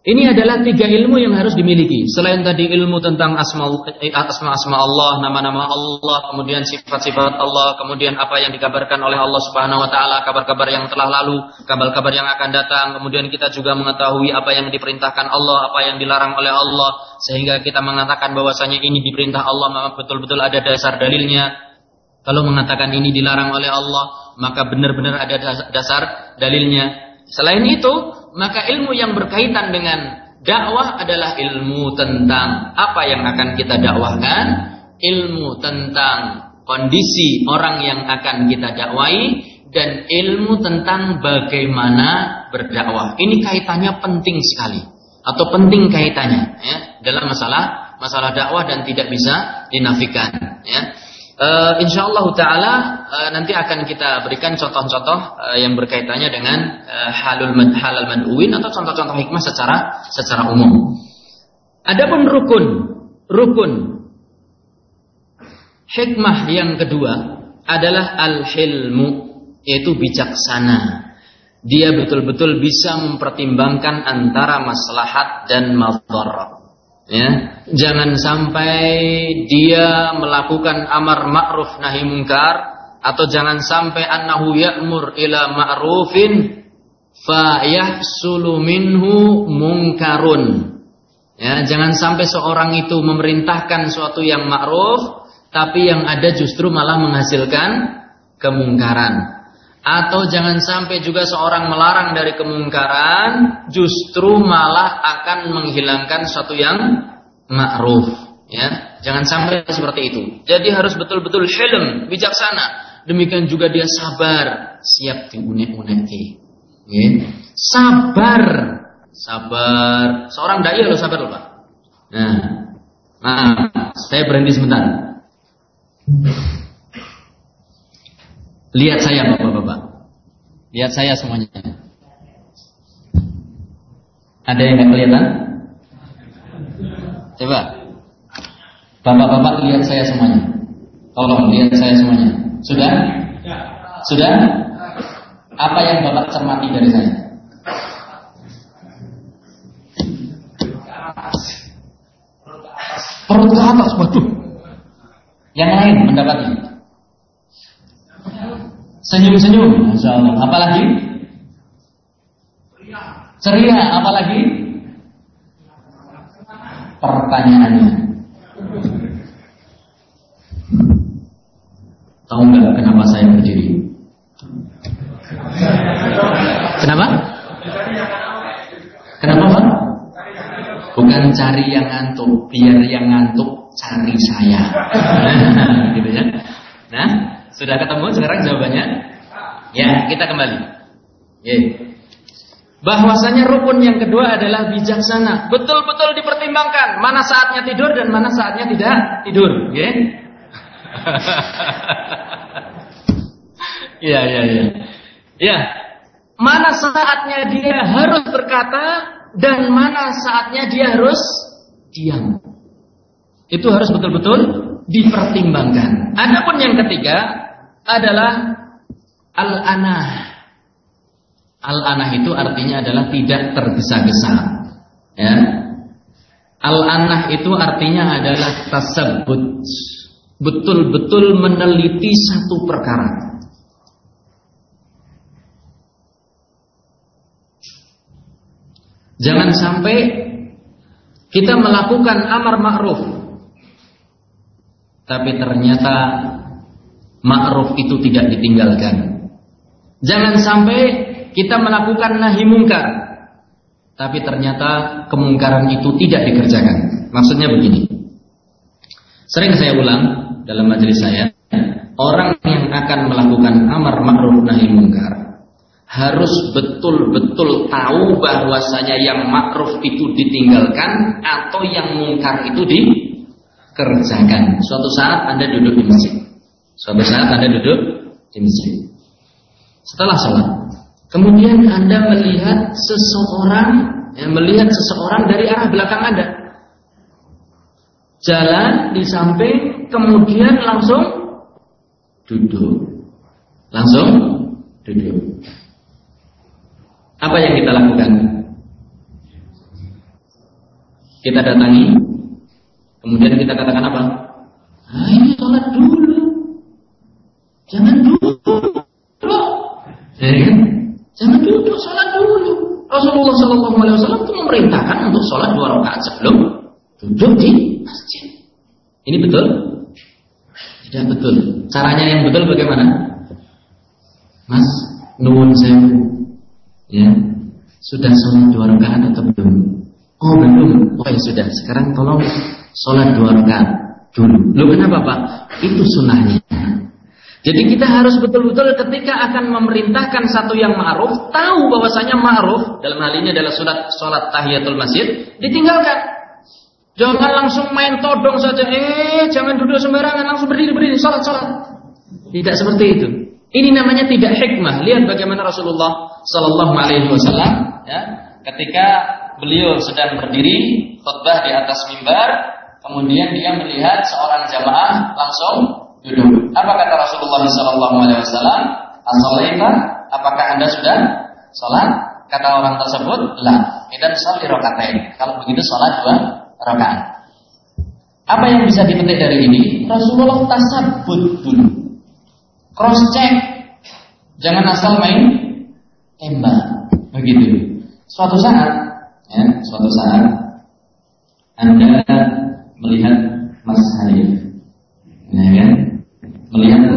Ini adalah tiga ilmu yang harus dimiliki. Selain tadi ilmu tentang asma asma, asma Allah, nama-nama Allah, kemudian sifat-sifat Allah, kemudian apa yang dikabarkan oleh Allah Subhanahu wa taala, kabar-kabar yang telah lalu, kabar-kabar yang akan datang, kemudian kita juga mengetahui apa yang diperintahkan Allah, apa yang dilarang oleh Allah, sehingga kita mengatakan bahwasanya ini diperintah Allah, maka betul-betul ada dasar dalilnya. Kalau mengatakan ini dilarang oleh Allah, maka benar-benar ada dasar dalilnya. Selain itu, maka ilmu yang berkaitan dengan dakwah adalah ilmu tentang apa yang akan kita dakwahkan, ilmu tentang kondisi orang yang akan kita dakwai dan ilmu tentang bagaimana berdakwah. Ini kaitannya penting sekali atau penting kaitannya ya dalam masalah masalah dakwah dan tidak bisa dinafikan ya. Uh, Insya Allah Taala uh, nanti akan kita berikan contoh-contoh uh, yang berkaitannya dengan uh, halul man, halal man'uin atau contoh-contoh hikmah secara secara umum. Adapun rukun, rukun hikmah yang kedua adalah al-hilmu yaitu bijaksana. Dia betul-betul bisa mempertimbangkan antara maslahat dan madarat ya. Jangan sampai dia melakukan amar ma'ruf nahi mungkar atau jangan sampai annahu ya'mur ila ma'rufin fa yahsulu minhu mungkarun. Ya jangan sampai seorang itu memerintahkan suatu yang ma'ruf tapi yang ada justru malah menghasilkan kemungkaran atau jangan sampai juga seorang melarang dari kemungkaran justru malah akan menghilangkan sesuatu yang ma'ruf ya. Jangan sampai seperti itu. Jadi harus betul-betul helm bijaksana. Demikian juga dia sabar siap diunek-uneki ya. sabar sabar. Seorang dai harus sabar loh Pak. Nah nah saya berhenti sebentar Lihat saya bapak-bapak. Lihat saya semuanya. Ada yang nggak kelihatan? Coba. Bapak-bapak lihat saya semuanya. Tolong lihat saya semuanya. Sudah? Sudah? Apa yang bapak cermati dari saya? Perut ke atas, waduh. Yang lain mendapatnya. Senyum-senyum, Masya Allah. Apalagi? Ceria, apalagi? Pertanyaannya. Tahu nggak kenapa saya berdiri? Kenapa? Kenapa Pak? Bukan cari yang ngantuk, biar yang ngantuk cari saya. gitu ya. Nah, sudah ketemu sekarang jawabannya? Ya, kita kembali. Ya. Bahwasanya rukun yang kedua adalah bijaksana. Betul-betul dipertimbangkan mana saatnya tidur dan mana saatnya tidak tidur. Ya. Ya, ya, ya. Ya. Mana saatnya dia harus berkata dan mana saatnya dia harus diam. Itu harus betul-betul dipertimbangkan. Adapun yang ketiga adalah al-anah. Al-anah itu artinya adalah tidak tergesa-gesa. Ya. Al-anah itu artinya adalah tasabut. Betul-betul meneliti satu perkara. Jangan sampai kita melakukan amar ma'ruf tapi ternyata ma'ruf itu tidak ditinggalkan. Jangan sampai kita melakukan nahi mungkar, tapi ternyata kemungkaran itu tidak dikerjakan. Maksudnya begini. Sering saya ulang dalam majelis saya, orang yang akan melakukan amar ma'ruf nahi mungkar harus betul-betul tahu bahwasanya yang ma'ruf itu ditinggalkan atau yang mungkar itu dikerjakan. Suatu saat Anda duduk di masjid. Suatu saat Anda duduk di masjid. Setelah sholat, kemudian Anda melihat seseorang, ya, melihat seseorang dari arah belakang Anda. Jalan di samping, kemudian langsung duduk. Langsung duduk. Apa yang kita lakukan? kita datangi, kemudian kita katakan apa? Ah, ini sholat dulu. Jangan dulu. Ya kan? Jangan duduk, sholat dulu. Rasulullah Shallallahu Alaihi Wasallam itu memerintahkan untuk sholat dua rakaat sebelum duduk di masjid. Ini betul? Tidak betul. Caranya yang betul bagaimana? Mas, nuwun sewu. Ya, sudah sholat dua rakaat atau belum? Oh belum. Oh ya sudah. Sekarang tolong sholat dua rakaat dulu. Lu kenapa pak? Itu sunnahnya. Jadi kita harus betul-betul ketika akan memerintahkan satu yang ma'ruf, tahu bahwasanya ma'ruf dalam hal ini adalah surat salat tahiyatul masjid, ditinggalkan. Jangan langsung main todong saja, eh jangan duduk sembarangan, langsung berdiri berdiri salat salat. Tidak seperti itu. Ini namanya tidak hikmah. Lihat bagaimana Rasulullah Sallallahu Alaihi Wasallam, ya, ketika beliau sedang berdiri khutbah di atas mimbar, kemudian dia melihat seorang jamaah langsung duduk. Apa kata Rasulullah SAW? Asalaita, apakah anda sudah sholat? Kata orang tersebut, lah. Idan sholat rokatain. Kalau begitu sholat dua rakaat. Apa yang bisa dipetik dari ini? Rasulullah tasabut dulu. Cross check. Jangan asal main tembak. Begitu. Suatu saat, ya, suatu saat Anda melihat Mas Hanif ya kan? Melihat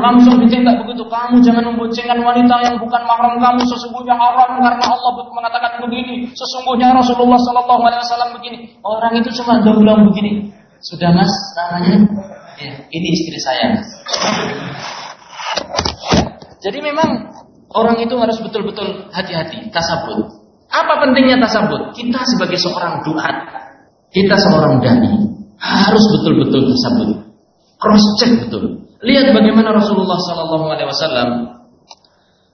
langsung ditembak begitu. Kamu jangan memboncengkan wanita yang bukan mahram kamu. Sesungguhnya haram karena Allah mengatakan begini. Sesungguhnya Rasulullah Shallallahu Alaihi Wasallam begini. Orang itu cuma bilang begini. Sudah mas namanya? Ya, ini istri saya. Jadi memang orang itu harus betul-betul hati-hati, tasabut. Apa pentingnya tasabut? Kita sebagai seorang duat, kita seorang dani, harus betul-betul tasabut. Cross check betul. Lihat bagaimana Rasulullah Sallallahu Alaihi Wasallam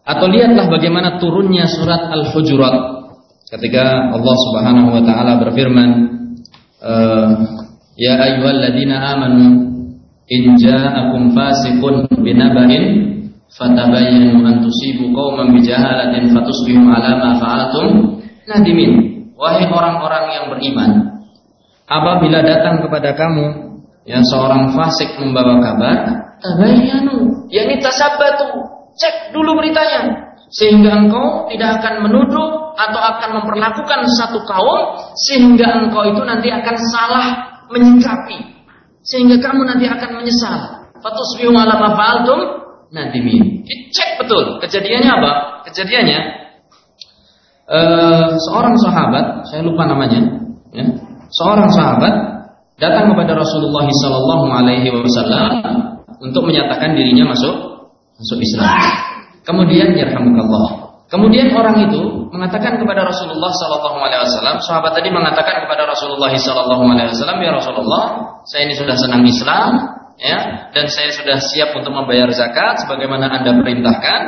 atau lihatlah bagaimana turunnya surat Al-Hujurat ketika Allah Subhanahu wa taala berfirman eh, Ya ayyuhalladzina amanu in ja'akum fasiqun binaba'in fatabayyanu an tusibu qauman bijahalatin fatusbihu 'ala nadimin. Wahai orang-orang yang beriman, apabila datang kepada kamu yang seorang fasik membawa kabar, tabayyanu, yakni tasabatu, cek dulu beritanya sehingga engkau tidak akan menuduh atau akan memperlakukan satu kaum sehingga engkau itu nanti akan salah menyikapi sehingga kamu nanti akan menyesal. Fatusbihu ala ma fa'altum nadimin. Dicek betul. Kejadiannya apa? Kejadiannya uh, seorang sahabat, saya lupa namanya, ya. Seorang sahabat datang kepada Rasulullah sallallahu alaihi wasallam untuk menyatakan dirinya masuk masuk Islam. Kemudian yarhamukallah. Kemudian orang itu mengatakan kepada Rasulullah Sallallahu Alaihi Wasallam, sahabat tadi mengatakan kepada Rasulullah Sallallahu Alaihi Wasallam, ya Rasulullah, saya ini sudah senang Islam, ya, dan saya sudah siap untuk membayar zakat sebagaimana anda perintahkan,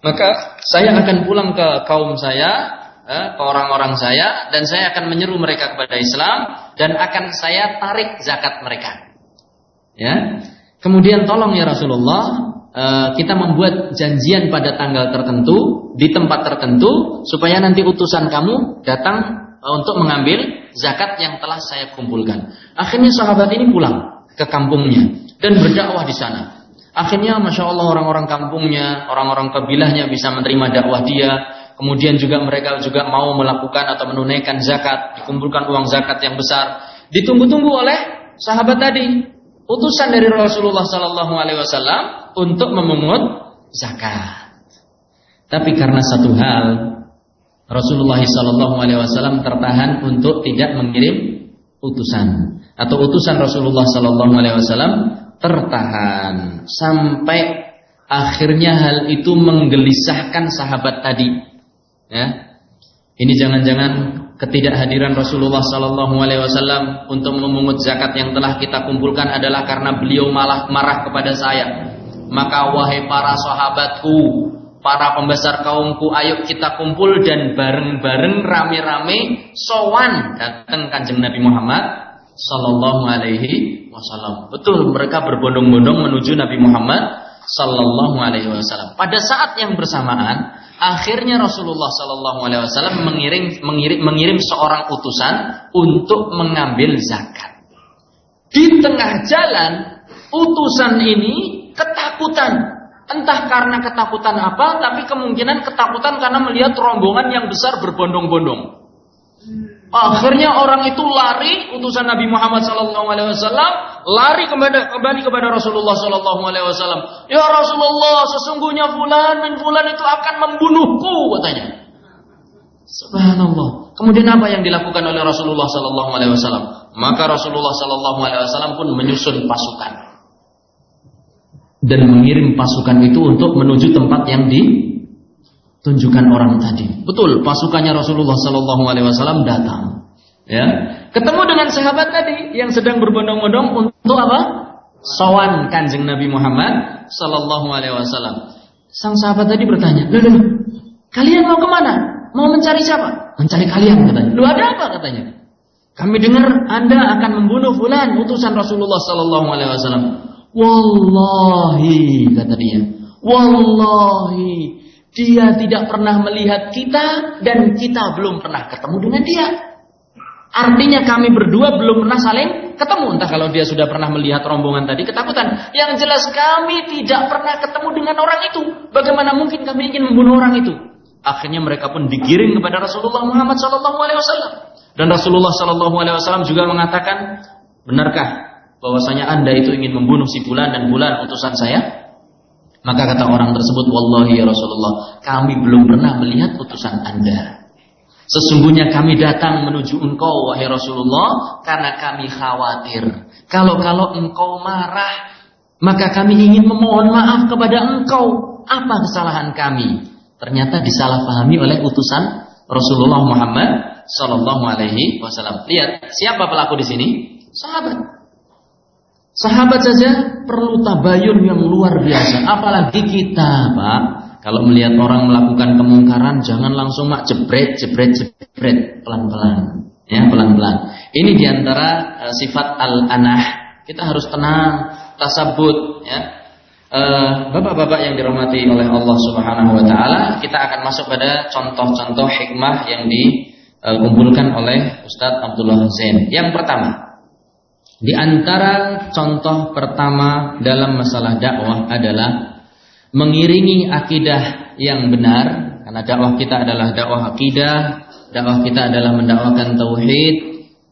maka saya akan pulang ke kaum saya, ya, ke orang-orang saya, dan saya akan menyeru mereka kepada Islam dan akan saya tarik zakat mereka. Ya, kemudian tolong ya Rasulullah, Eh, kita membuat janjian pada tanggal tertentu di tempat tertentu supaya nanti utusan kamu datang uh, untuk mengambil zakat yang telah saya kumpulkan. Akhirnya sahabat ini pulang ke kampungnya dan berdakwah di sana. Akhirnya masya Allah orang-orang kampungnya, orang-orang kabilahnya bisa menerima dakwah dia. Kemudian juga mereka juga mau melakukan atau menunaikan zakat, dikumpulkan uang zakat yang besar. Ditunggu-tunggu oleh sahabat tadi, utusan dari Rasulullah Sallallahu Alaihi Wasallam untuk memungut zakat. Tapi karena satu hal, Rasulullah Shallallahu Alaihi Wasallam tertahan untuk tidak mengirim utusan atau utusan Rasulullah Shallallahu Alaihi Wasallam tertahan sampai akhirnya hal itu menggelisahkan sahabat tadi. Ya, ini jangan-jangan ketidakhadiran Rasulullah Shallallahu Alaihi Wasallam untuk memungut zakat yang telah kita kumpulkan adalah karena beliau malah marah kepada saya. Maka wahai para sahabatku, para pembesar kaumku, ayo kita kumpul dan bareng-bareng rame-rame sowan datang kanjeng Nabi Muhammad Sallallahu Alaihi Wasallam. Betul, mereka berbondong-bondong menuju Nabi Muhammad Sallallahu Alaihi Wasallam. Pada saat yang bersamaan, akhirnya Rasulullah Sallallahu Alaihi Wasallam mengirim, mengirim mengirim seorang utusan untuk mengambil zakat. Di tengah jalan, utusan ini ketakutan Entah karena ketakutan apa, tapi kemungkinan ketakutan karena melihat rombongan yang besar berbondong-bondong. Akhirnya orang itu lari, utusan Nabi Muhammad SAW lari kepada, kembali kepada Rasulullah SAW. Ya Rasulullah, sesungguhnya fulan dan fulan itu akan membunuhku, katanya. Subhanallah. Kemudian apa yang dilakukan oleh Rasulullah SAW? Maka Rasulullah SAW pun menyusun pasukan dan mengirim pasukan itu untuk menuju tempat yang ditunjukkan orang tadi. Betul, pasukannya Rasulullah Sallallahu Alaihi Wasallam datang. Ya, ketemu dengan sahabat tadi yang sedang berbondong-bondong untuk apa? Sawan kanjeng Nabi Muhammad Sallallahu Alaihi Wasallam. Sang sahabat tadi bertanya, Lalu, kalian mau ke mana? Mau mencari siapa? Mencari kalian katanya. Lu ada apa katanya? Kami dengar Anda akan membunuh fulan utusan Rasulullah Sallallahu Alaihi Wasallam. Wallahi kata dia. Wallahi dia tidak pernah melihat kita dan kita belum pernah ketemu dengan dia. Artinya kami berdua belum pernah saling ketemu. Entah kalau dia sudah pernah melihat rombongan tadi ketakutan. Yang jelas kami tidak pernah ketemu dengan orang itu. Bagaimana mungkin kami ingin membunuh orang itu? Akhirnya mereka pun digiring kepada Rasulullah Muhammad SAW. Dan Rasulullah SAW juga mengatakan, benarkah bahwasanya Anda itu ingin membunuh si bulan dan bulan utusan saya? Maka kata orang tersebut, Wallahi ya Rasulullah, kami belum pernah melihat utusan Anda. Sesungguhnya kami datang menuju engkau, wahai Rasulullah, karena kami khawatir. Kalau-kalau engkau marah, maka kami ingin memohon maaf kepada engkau. Apa kesalahan kami? Ternyata disalahpahami oleh utusan Rasulullah Muhammad Sallallahu Alaihi Wasallam. Lihat, siapa pelaku di sini? Sahabat. Sahabat saja perlu tabayun yang luar biasa. Apalagi kita, Pak. Kalau melihat orang melakukan kemungkaran, jangan langsung mak jebret, jebret, jebret, pelan-pelan. Ya, pelan-pelan. Ini di antara uh, sifat al-anah. Kita harus tenang, tasabut. Ya. Uh, Bapak-bapak yang dirahmati oleh Allah Subhanahu Wa Taala, kita akan masuk pada contoh-contoh hikmah yang dikumpulkan oleh Ustadz Abdullah Zain. Yang pertama, di antara contoh pertama dalam masalah dakwah adalah mengiringi akidah yang benar karena dakwah kita adalah dakwah akidah, dakwah kita adalah mendakwakan tauhid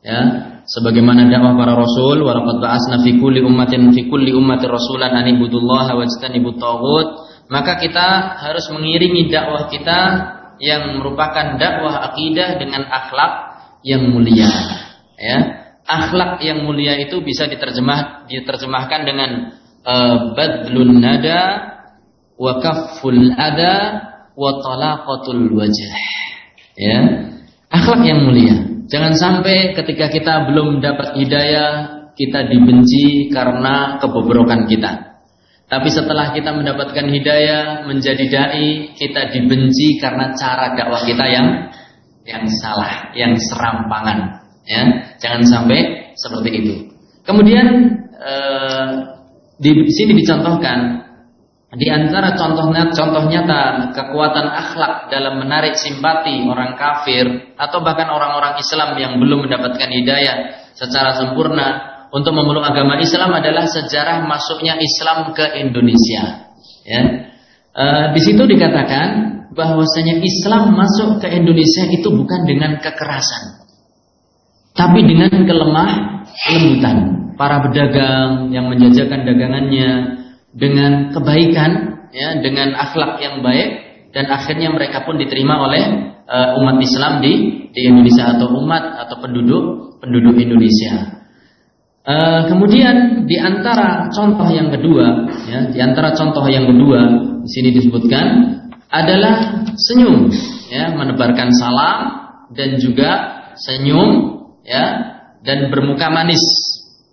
ya, sebagaimana dakwah para rasul wa laqad ba'asna fi kulli ummatin fi kulli ummatin rasulan an ibudullaha wajtanibut taghut. Maka kita harus mengiringi dakwah kita yang merupakan dakwah akidah dengan akhlak yang mulia ya. Akhlak yang mulia itu bisa diterjemah diterjemahkan dengan uh, badlun nada wa kafful ada wa talaqatul wajh. Ya. Akhlak yang mulia. Jangan sampai ketika kita belum dapat hidayah kita dibenci karena kebobrokan kita. Tapi setelah kita mendapatkan hidayah menjadi dai, kita dibenci karena cara dakwah kita yang yang salah, yang serampangan. Ya, jangan sampai seperti itu. Kemudian eh, di sini dicontohkan di antara contohnya contoh nyata kekuatan akhlak dalam menarik simpati orang kafir atau bahkan orang-orang Islam yang belum mendapatkan hidayah secara sempurna untuk memeluk agama Islam adalah sejarah masuknya Islam ke Indonesia. Ya. E, di situ dikatakan bahwasanya Islam masuk ke Indonesia itu bukan dengan kekerasan, tapi dengan kelemah lembutan. Para pedagang yang menjajakan dagangannya dengan kebaikan, ya, dengan akhlak yang baik dan akhirnya mereka pun diterima oleh uh, umat Islam di di Indonesia atau umat atau penduduk penduduk Indonesia. Uh, kemudian di antara contoh yang kedua, ya, di antara contoh yang kedua di sini disebutkan adalah senyum, ya, menebarkan salam dan juga senyum, ya, dan bermuka manis.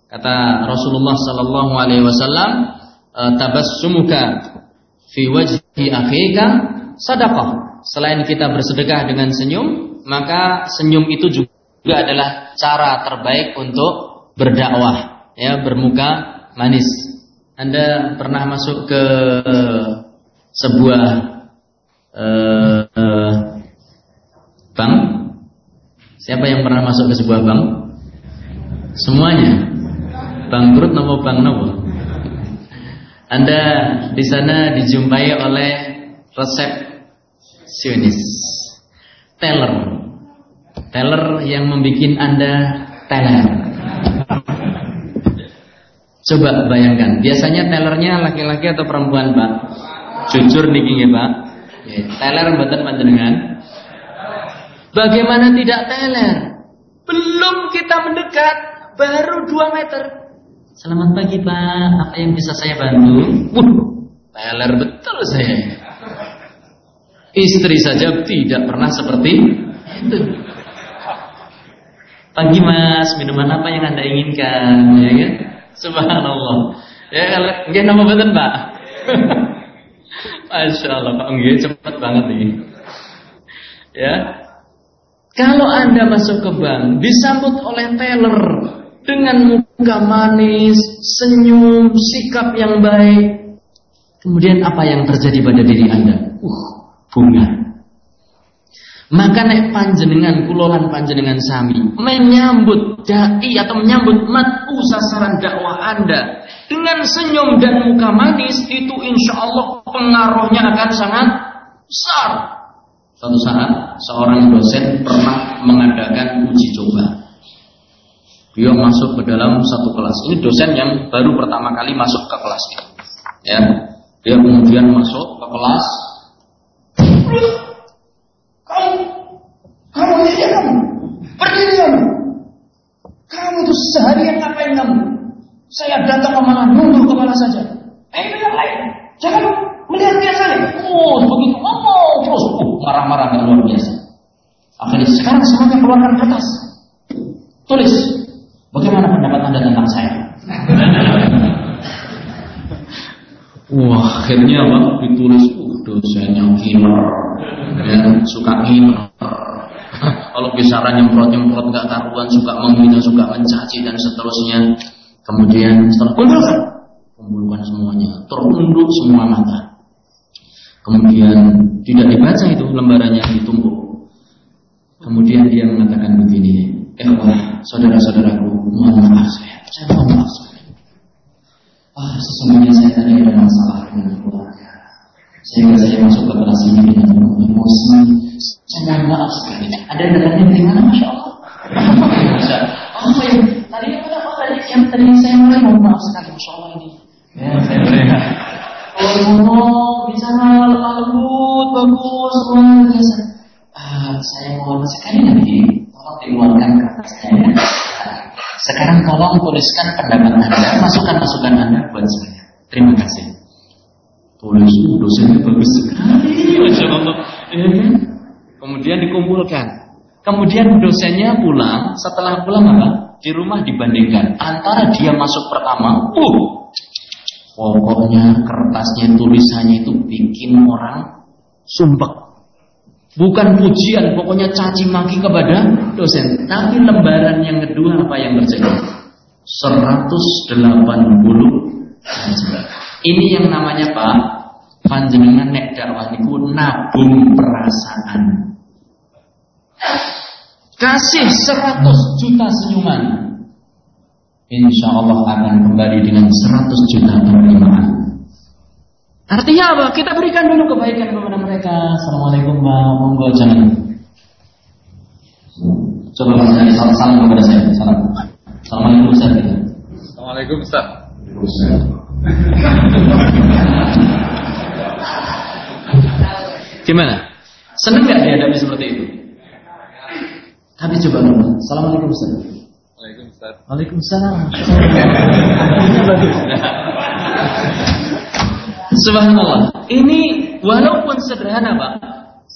Kata Rasulullah Sallallahu Alaihi Wasallam, tabassumuka fi wajhi akhika sadaqah. Selain kita bersedekah dengan senyum, maka senyum itu juga adalah cara terbaik untuk berdakwah, ya, bermuka manis. Anda pernah masuk ke sebuah uh, bank? Siapa yang pernah masuk ke sebuah bank? Semuanya. Bangkrut nopo bank nopo? Anda di sana dijumpai oleh resepsionis, teller, teller yang membuat Anda teller. Coba bayangkan, biasanya tellernya laki-laki atau perempuan, Pak? Jujur nih ya, Pak. Ya, teller mboten panjenengan. Bagaimana tidak teller? Belum kita mendekat, baru 2 meter. Selamat pagi, Pak. Apa yang bisa saya bantu? Wuh, teller betul saya. Istri saja tidak pernah seperti itu. Pagi mas, minuman apa yang anda inginkan? Ya kan? Subhanallah. Ya, nggih nama betul Pak? Masya Allah Pak, nggih cepat banget nih. Ya. Kalau Anda masuk ke bank, disambut oleh teller dengan muka manis, senyum, sikap yang baik. Kemudian apa yang terjadi pada diri Anda? Uh, bunga. Maka nek panjenengan kulolan panjenengan sami menyambut dai atau menyambut matu sasaran dakwah Anda dengan senyum dan muka manis itu insya Allah pengaruhnya akan sangat besar. Suatu saat seorang dosen pernah mengadakan uji coba. Dia masuk ke dalam satu kelas. Ini dosen yang baru pertama kali masuk ke kelas Ya, dia kemudian masuk ke kelas kamu ini kamu. Berdiri kamu. Kamu itu seharian ngapain kamu? Saya datang malah nunduk kepala saja. Eh itu yang lain. Jangan melihat biasanya. Oh begitu. Oh terus. Uh, marah-marah yang luar biasa. Akhirnya sekarang semuanya keluarkan kertas. Tulis. Bagaimana pendapat anda tentang saya? Wah, akhirnya apa? Ditulis, uh, dosennya killer, ya, suka killer, kalau bicara nyemprot-nyemprot nggak karuan, suka menghina, suka mencaci dan seterusnya. Kemudian setelah kumpulkan, kumpulkan semuanya, terunduk semua mata. Kemudian tidak dibaca itu lembarannya ditumpuk. Kemudian dia mengatakan begini, eh wah saudara-saudaraku, mohon maaf saya, saya mohon maaf saya. Ah, sesungguhnya saya tadi ada masalah dengan keluarga. Sehingga saya masuk ke kelas ini dengan emosi, saya maaf sekali. Ada datangnya dari mana, masya Allah. Oh, ya. Tadi yang mana? Oh, tadi yang tadi saya mulai mohon maaf sekali, masya Allah ini. Ya, saya boleh. Kalau ngomong, bicara lembut, bagus, luar biasa. Uh, saya mohon sekali lagi, tolong dikeluarkan kertasnya ya. Sekarang tolong tuliskan pendapat Anda, masukan-masukan Anda buat saya. Terima kasih. Tulis, dosennya bagus sekali, Masya Allah. Ya, kan? Kemudian dikumpulkan. Kemudian dosennya pulang, setelah pulang apa? Di rumah dibandingkan antara dia masuk pertama, uh, pokoknya kertasnya tulisannya itu bikin orang sumpek. Bukan pujian, pokoknya caci maki kepada dosen. Tapi lembaran yang kedua apa yang terjadi? 180 Ini yang namanya Pak Panjenengan nek dakwah niku nabung perasaan. Kasih 100 juta senyuman. Insya Allah akan kembali dengan 100 juta penerimaan. Artinya apa? Kita berikan dulu kebaikan kepada mereka. Assalamualaikum Pak. Monggo jangan. Coba kasih salam, salam kepada saya. Salam. Assalamualaikum Ustaz. Assalamualaikum Ustaz. Gimana? Seneng nggak dihadapi seperti itu? Tapi coba dulu. Assalamualaikum Ustaz. Waalaikumsalam. Waalaikumsalam. Subhanallah. Ini walaupun sederhana, Pak,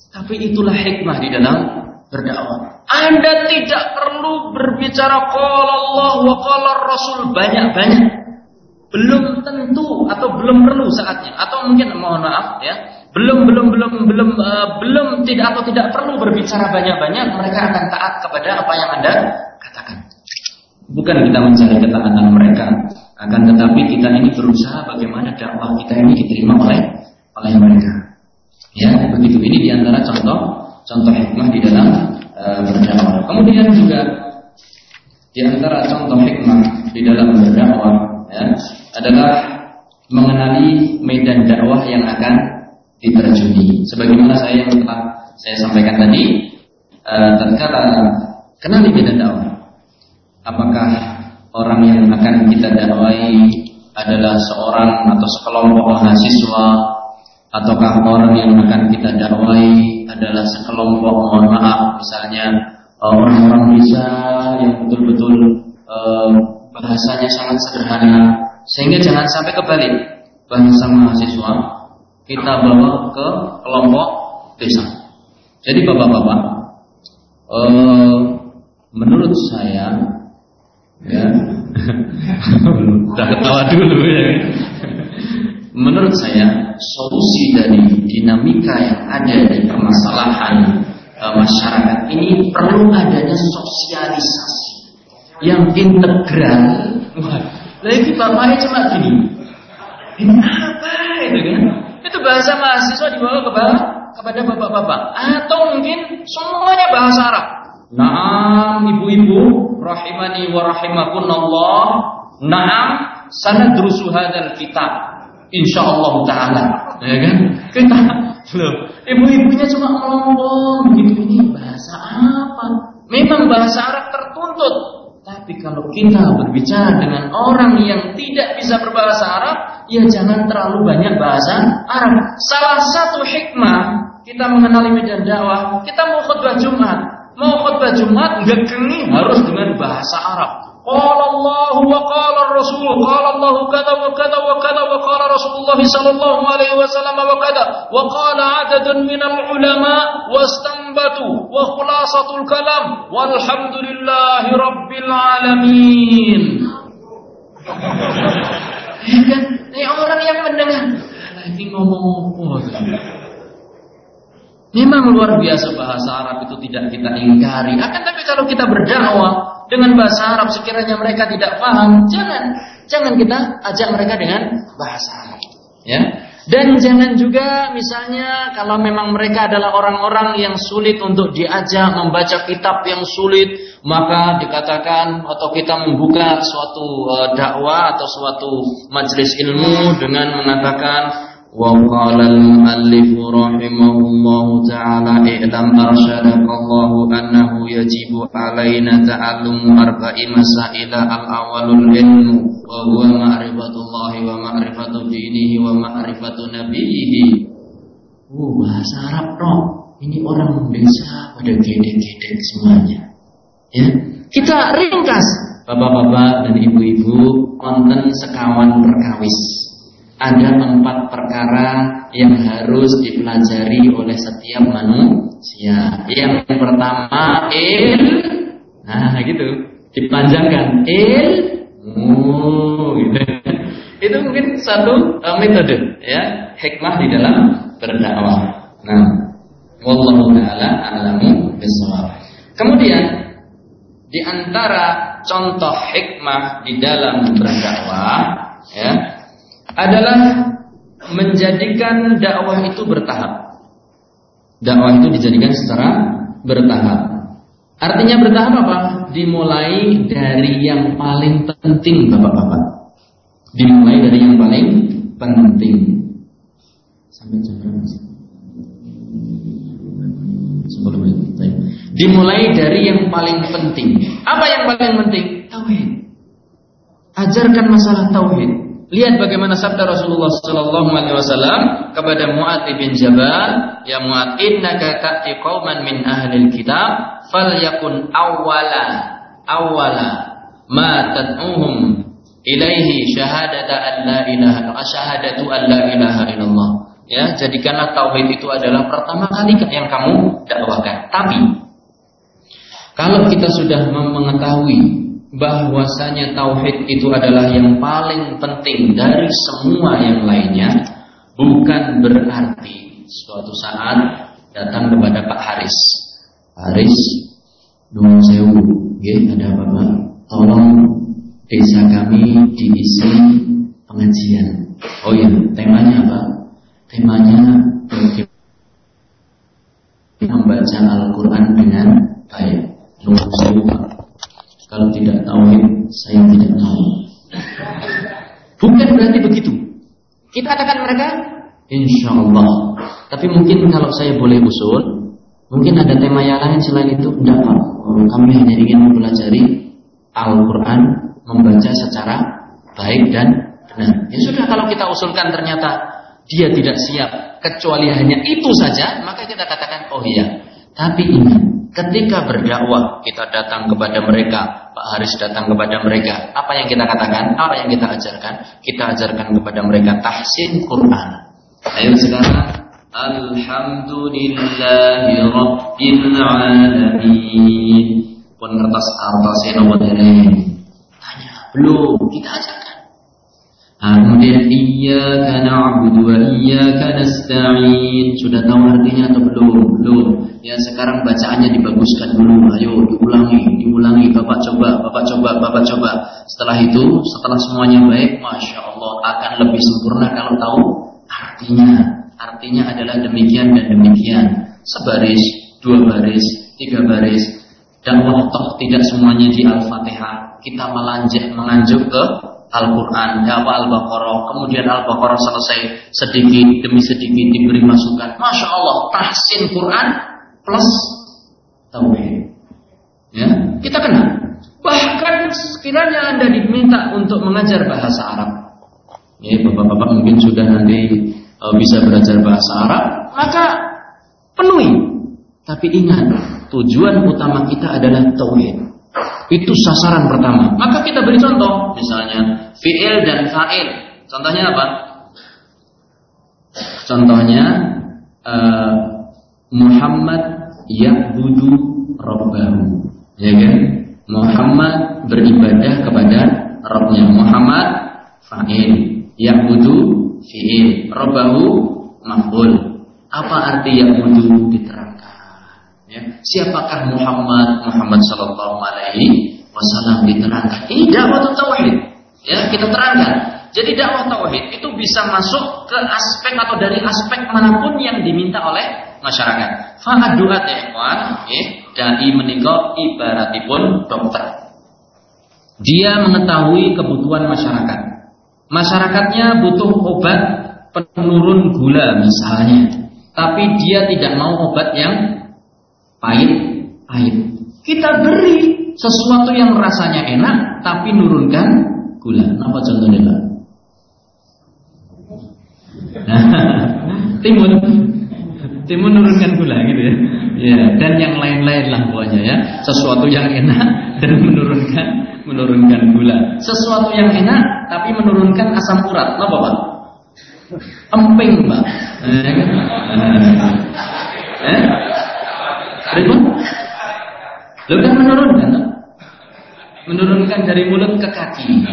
tapi itulah hikmah di dalam berdakwah. Anda tidak perlu berbicara qala Allah wa qala Rasul banyak-banyak. Belum tentu atau belum perlu saatnya atau mungkin mohon maaf ya, belum belum belum belum uh, belum tidak atau tidak perlu berbicara banyak-banyak, mereka akan taat kepada apa yang Anda katakan. Bukan kita mencari ketaatan mereka, akan tetapi kita ini berusaha bagaimana dakwah kita ini diterima oleh oleh mereka. Ya, begitu. Ini di antara contoh contoh hikmah di dalam uh, berdakwah. Kemudian juga di antara contoh hikmah di dalam berdakwah ya, adalah mengenali medan dakwah yang akan diterjuni. Sebagaimana saya yang telah saya sampaikan tadi, uh, terkala kenali medan dakwah. Apakah orang yang akan kita dakwai adalah seorang atau sekelompok mahasiswa ataukah orang yang akan kita dakwai adalah sekelompok mohon maaf misalnya eh, orang-orang bisa yang betul-betul uh, bahasanya sangat sederhana sehingga jangan sampai kebalik bahasa mahasiswa kita bawa ke kelompok desa. Jadi bapak-bapak, uh, menurut saya ya, udah ketawa dulu ya. Menurut saya solusi dari dinamika yang ada di permasalahan e, masyarakat ini perlu adanya sosialisasi yang integral. Wah, lagi bapaknya cuma gini. Ini apa itu kan? Itu bahasa mahasiswa dibawa ke bawah kepada bapak-bapak atau mungkin semuanya bahasa Arab. Naam ibu-ibu rahimani wa rahimakunallah. Naam sanadrusu kitab Insya Allah Taala, ya kan? Kita loh, ibu-ibunya cuma ngomong gitu ini bahasa apa? Memang bahasa Arab tertuntut, tapi kalau kita berbicara dengan orang yang tidak bisa berbahasa Arab, ya jangan terlalu banyak bahasa Arab. Salah satu hikmah kita mengenali medan dakwah, kita mau khutbah Jumat, Mau khutbah Jumat nggak geni harus dengan bahasa Arab. Qala Allah wa qala Rasul, qala Allah kada wa kada wa kada wa qala Rasulullah sallallahu alaihi wasallam wa kada wa qala adadun minal ulama wastanbatu wa khulasatul kalam walhamdulillahi rabbil alamin. Ya? Kan? Ini orang yang mendengar ini ngomong apa? Memang luar biasa bahasa Arab itu tidak kita ingkari. Akan tapi kalau kita berdakwah dengan bahasa Arab sekiranya mereka tidak paham, jangan jangan kita ajak mereka dengan bahasa Arab. Ya. Dan jangan juga misalnya kalau memang mereka adalah orang-orang yang sulit untuk diajak membaca kitab yang sulit, maka dikatakan atau kita membuka suatu uh, dakwah atau suatu majelis ilmu dengan mengatakan وقال المؤلف رحمه الله تعالى اعلم أرشدك الله أنه يجب علينا تعلم أربع مسائل الأول العلم وهو معرفة الله ومعرفة دينه ومعرفة نبيه Oh, bahasa Arab dong. Ini orang desa pada gede-gede semuanya. Ya, kita ringkas bapak-bapak dan ibu-ibu konten sekawan perkawis ada empat perkara yang harus dipelajari oleh setiap manusia. Yang pertama il, nah gitu, dipanjangkan il, oh, gitu. Itu mungkin satu uh, metode ya hikmah di dalam berdakwah. Nah, wallahu taala alamu. Kemudian di antara contoh hikmah di dalam berdakwah ya adalah menjadikan dakwah itu bertahap. Dakwah itu dijadikan secara bertahap. Artinya bertahap apa? Dimulai dari yang paling penting, Bapak-bapak. Dimulai dari yang paling penting. Sampai jam berapa sih? Dimulai dari yang paling penting. Apa yang paling penting? Tauhid. Ajarkan masalah tauhid. Lihat bagaimana sabda Rasulullah sallallahu alaihi wasallam kepada Mu'adz bin Jabal, "Ya Mu'adz, innaka ta'ti qauman min ahli kitab, falyakun awwala awwala ma tad'uhum ilaihi syahadata an la ilaha syahadatu an la ilaha illallah." Ya, jadikanlah tauhid itu adalah pertama kali yang kamu dakwahkan. Tapi kalau kita sudah mengetahui bahwasanya tauhid itu adalah yang paling penting dari semua yang lainnya, bukan berarti suatu saat datang kepada Pak Haris. Haris, Nuhun sewu, ya, ada apa Pak? Tolong desa kami diisi pengajian. Oh ya, temanya apa? Temanya katakan mereka, insya Allah. Tapi mungkin kalau saya boleh usul, mungkin ada tema yang lain selain itu. Tidak Pak. Kami hanya ingin mempelajari Al-Quran, membaca secara baik dan benar. Ya sudah, kalau kita usulkan ternyata dia tidak siap, kecuali hanya itu saja, maka kita katakan, oh iya. Tapi ingat, Ketika berdakwah, kita datang kepada mereka, Pak Haris datang kepada mereka. Apa yang kita katakan? Apa yang kita ajarkan? Kita ajarkan kepada mereka tahsin Quran. Ayo sekarang Alhamdulillahi Rabbil Alamin. Pun kertas atas yang Tanya, belum, kita ajarkan. Kemudian iyyaka na'budu wa iyyaka nasta'in. Sudah tahu artinya atau belum? Belum. Ya, sekarang bacaannya dibaguskan dulu. Ayo diulangi, diulangi. Bapak coba, Bapak coba, Bapak coba. Setelah itu, setelah semuanya baik, Masya Allah akan lebih sempurna kalau tahu artinya. Artinya adalah demikian dan demikian. Sebaris, dua baris, tiga baris. Dan waktu tidak semuanya di Al-Fatihah. Kita melanjut, menganjuk ke Al-Quran, ya apa Al-Baqarah, kemudian Al-Baqarah selesai sedikit demi sedikit diberi masukan. Masya Allah, tahsin Quran plus tauhid. Ya, kita kenal. Bahkan sekiranya anda diminta untuk mengajar bahasa Arab, ya bapak-bapak mungkin sudah nanti uh, bisa belajar bahasa Arab, maka penuhi. Tapi ingat, tujuan utama kita adalah tauhid. Itu sasaran pertama. Maka kita beri contoh, misalnya fi'il dan fa'il. Contohnya apa? Contohnya uh, Muhammad ya'budu rabbahu. Ya kan? Muhammad beribadah kepada Rabbnya. Muhammad fa'il, ya'budu fi'il, rabbahu maf'ul. Apa arti ya'budu diterangkan? Ya. Siapakah Muhammad? Muhammad Sallallahu Alaihi Wasallam diterangkan. Ini dakwah tauhid. Ya, kita terangkan. Jadi dakwah tauhid itu bisa masuk ke aspek atau dari aspek mana pun yang diminta oleh masyarakat. Fahaduat ya ya, dai menikah ibaratipun dokter. Dia mengetahui kebutuhan masyarakat. Masyarakatnya butuh obat penurun gula misalnya, tapi dia tidak mau obat yang pahit, pahit. Kita beri sesuatu yang rasanya enak tapi nurunkan gula. Apa contohnya, Pak? timun timun nurunkan gula gitu ya. Ya, dan yang lain-lain lah pokoknya ya. Sesuatu yang enak dan menurunkan menurunkan gula. Sesuatu yang enak tapi menurunkan asam urat. Apa, Pak? Emping, Pak. Eh? eh? Ribut? Lo kan menurunkan, menurunkan dari mulut ke kaki.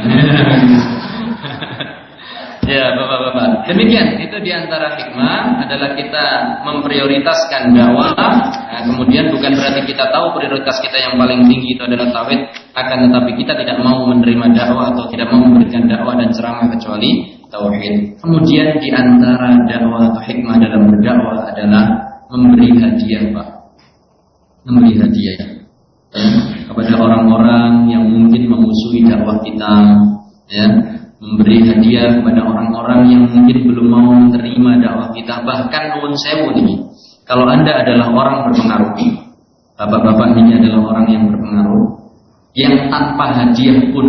ya, bapak-bapak. Demikian, itu di antara hikmah adalah kita memprioritaskan dakwah. Nah, kemudian bukan berarti kita tahu prioritas kita yang paling tinggi itu adalah tauhid, akan tetapi kita tidak mau menerima dakwah atau tidak mau memberikan dakwah dan ceramah kecuali tauhid. Kemudian di antara dakwah atau hikmah dalam berdakwah adalah memberi hadiah, Pak memberi hadiah ya, kepada orang-orang yang mungkin memusuhi dakwah kita ya memberi hadiah kepada orang-orang yang mungkin belum mau menerima dakwah kita bahkan nuwun sewu nih kalau anda adalah orang berpengaruh bapak-bapak ini adalah orang yang berpengaruh yang tanpa hadiah pun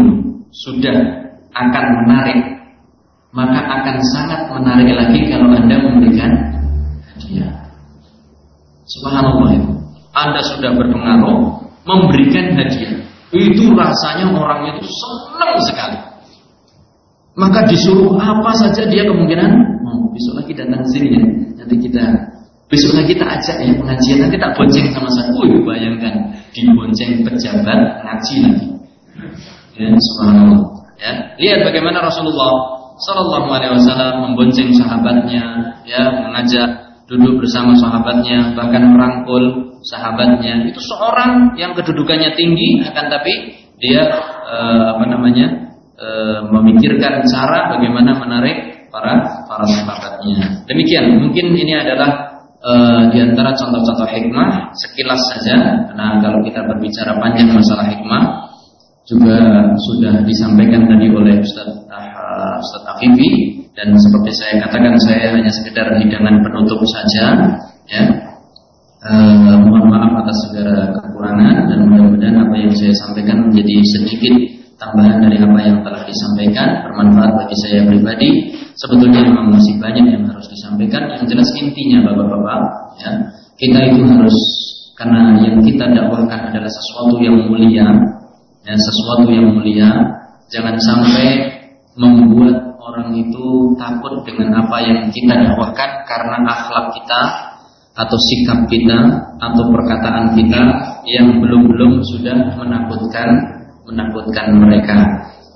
sudah akan menarik maka akan sangat menarik lagi kalau Anda memberikan hadiah. Subhanallah itu. Anda sudah berpengaruh memberikan hadiah. Itu rasanya orang itu senang sekali. Maka disuruh apa saja dia kemungkinan mau. Besok lagi datang sini ya. Nanti kita besok lagi kita ajak ya pengajian nanti tak bonceng sama saya. Bayangkan dibonceng pejabat ngaji lagi. Ya, subhanallah. Ya, lihat bagaimana Rasulullah Sallallahu Alaihi Wasallam membonceng sahabatnya, ya mengajak duduk bersama sahabatnya, bahkan merangkul sahabatnya. Itu seorang yang kedudukannya tinggi, akan tapi dia eh, apa namanya eh, memikirkan cara bagaimana menarik para para sahabatnya. Demikian, mungkin ini adalah eh, di antara contoh-contoh hikmah sekilas saja. Nah, kalau kita berbicara panjang masalah hikmah, juga sudah disampaikan tadi oleh Ustaz uh, Ustaz Afifi dan seperti saya katakan saya hanya sekedar hidangan penutup saja ya. Uh, mohon maaf atas segala kekurangan dan mudah-mudahan apa yang saya sampaikan menjadi sedikit tambahan dari apa yang telah disampaikan bermanfaat bagi saya pribadi. Sebetulnya memang masih banyak yang harus disampaikan. Yang jelas intinya bapak-bapak ya kita itu harus karena yang kita dakwahkan adalah sesuatu yang mulia ya, sesuatu yang mulia jangan sampai membuat orang itu takut dengan apa yang kita dakwahkan karena akhlak kita atau sikap kita atau perkataan kita yang belum-belum sudah menakutkan menakutkan mereka.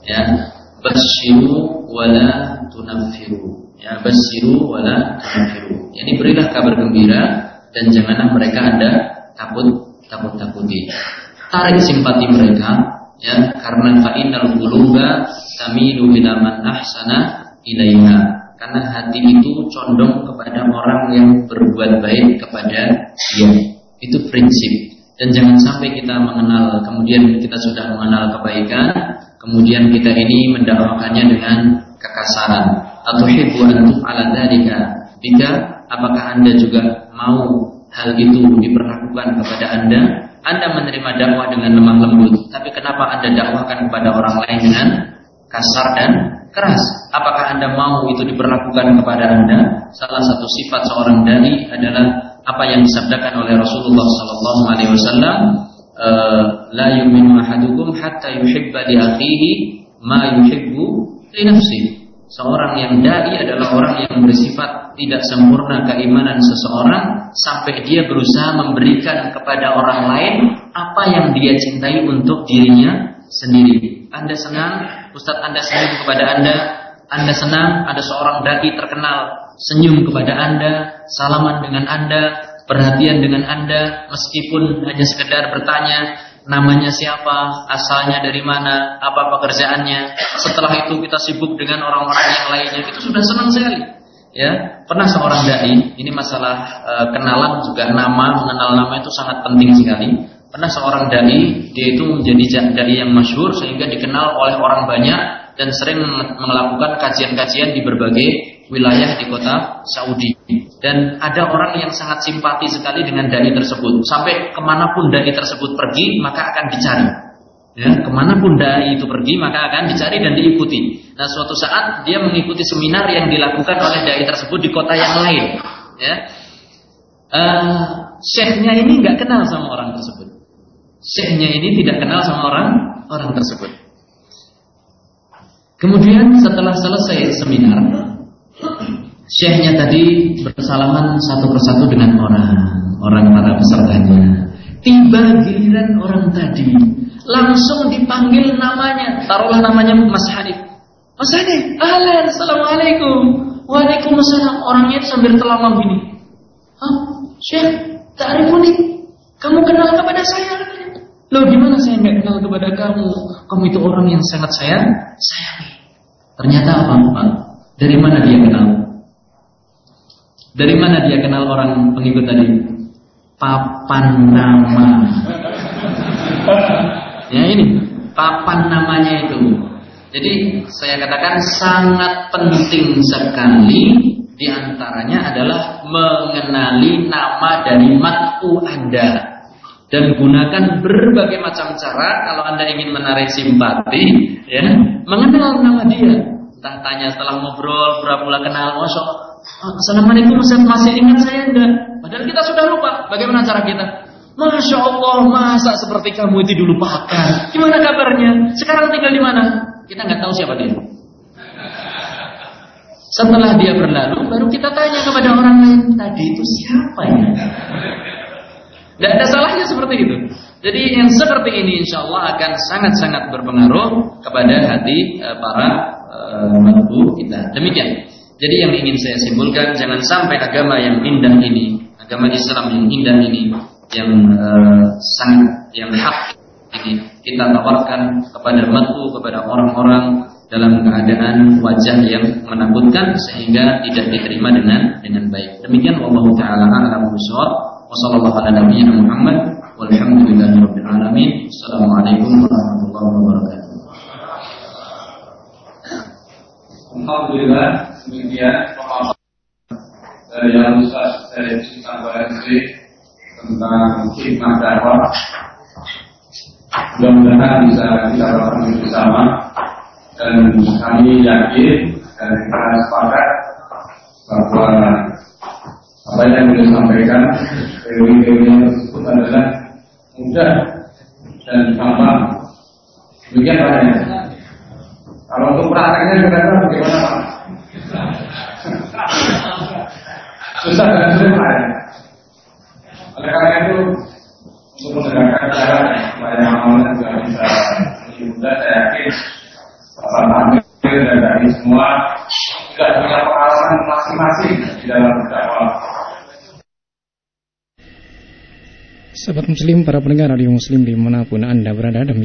Ya basyiru wala tunafiru ya basyiru wala tunafiru ini berilah kabar gembira dan janganlah mereka anda takut takut takuti tarik simpati mereka ya karena fa'inal quluba tamilu ila ahsana ilaiha karena hati itu condong kepada orang yang berbuat baik kepada dia. Itu prinsip. Dan jangan sampai kita mengenal kemudian kita sudah mengenal kebaikan kemudian kita ini mendakwakannya dengan kekasaran. Atau hibu antum ala dalika jika apakah anda juga mau hal itu diperlakukan kepada anda? Anda menerima dakwah dengan lemah lembut, tapi kenapa Anda dakwahkan kepada orang lain dengan kasar dan keras? Apakah Anda mau itu diperlakukan kepada Anda? Salah satu sifat seorang dai adalah apa yang disabdakan oleh Rasulullah sallallahu alaihi wasallam, eh, la yu'minu ahadukum hatta yuhibba li akhihi ma yuhibbu li. Seorang yang dai adalah orang yang bersifat tidak sempurna keimanan seseorang sampai dia berusaha memberikan kepada orang lain apa yang dia cintai untuk dirinya sendiri. Anda senang, Ustadz Anda senyum kepada Anda, Anda senang ada seorang dai terkenal. Senyum kepada Anda, salaman dengan Anda, perhatian dengan Anda, meskipun hanya sekedar bertanya namanya siapa, asalnya dari mana, apa pekerjaannya. Setelah itu kita sibuk dengan orang-orang yang lainnya, itu sudah senang sekali. Ya pernah seorang dai ini masalah e, kenalan juga nama mengenal nama itu sangat penting sekali. Pernah seorang dai dia itu menjadi dai yang masyhur sehingga dikenal oleh orang banyak dan sering melakukan kajian-kajian di berbagai wilayah di kota Saudi dan ada orang yang sangat simpati sekali dengan dai tersebut sampai ke mana pun dai tersebut pergi maka akan dicari Ya, ke mana pun dai itu pergi maka akan dicari dan diikuti. Nah suatu saat dia mengikuti seminar yang dilakukan oleh dai tersebut di kota yang lain. Ya, uh, syekhnya ini nggak kenal sama orang tersebut. Syekhnya ini tidak kenal sama orang orang tersebut. Kemudian setelah selesai seminar, syekhnya tadi bersalaman satu persatu dengan orang orang para pesertanya. Tiba giliran orang tadi langsung dipanggil namanya. Taruhlah namanya Mas Hanif. Mas Hanif, ahlan, assalamualaikum. Waalaikumsalam. Orangnya sambil terlama begini. Hah? Syekh, ta'rifuni? Kamu kenal kepada saya? Loh gimana saya nggak kenal kepada kamu? Kamu itu orang yang sangat saya sayangi. Ternyata apa, Pak? Dari mana dia kenal? Dari mana dia kenal orang pengikut tadi? Papan nama. Ya ini papan namanya itu. Jadi saya katakan sangat penting sekali di antaranya adalah mengenali nama dari matku Anda dan gunakan berbagai macam cara kalau Anda ingin menarik simpati ya mengenal nama dia entah tanya setelah ngobrol, pura-pura kenal, masya Assalamualaikum Ustaz, masih ingat saya enggak? Padahal kita sudah lupa. Bagaimana cara kita? Masya Allah, masa seperti kamu itu dilupakan? Gimana kabarnya? Sekarang tinggal di mana? Kita nggak tahu siapa dia. Setelah dia berlalu, baru kita tanya kepada orang lain, tadi itu siapa ya? Tidak ada salahnya seperti itu. Jadi yang seperti ini insya Allah akan sangat-sangat berpengaruh kepada hati uh, para uh, kita. Demikian. Jadi yang ingin saya simpulkan, jangan sampai agama yang indah ini, agama Islam yang indah ini, yang uh, sangat, yang hak ini kita tawarkan kepada matu, kepada orang-orang dalam keadaan wajah yang menakutkan sehingga tidak diterima dengan dengan baik. Demikian Allah taala a'lam bishawab. Wassallallahu ala nabiyyina Muhammad walhamdulillahi rabbil alamin. Assalamualaikum warahmatullahi wabarakatuh. Alhamdulillah demikian pemaparan dari yang Ustaz dari Sampai tentang hikmah dakwah. Mudah-mudahan bisa kita lakukan bersama dan kami yakin dan kita sepakat bahwa apa yang beliau sampaikan teori-teori tersebut adalah mudah dan gampang. Demikian banyak. Kalau untuk prakteknya kira-kira bagaimana Pak? Susah dan sulit Pak. Oleh karena itu untuk menegakkan cara supaya amalan juga bisa lebih mudah, saya yakin Bapak Amir dan dari semua sudah punya pengalaman masing-masing di dalam berdakwah. Sahabat muslim, para pendengar radio muslim di mana pun anda berada,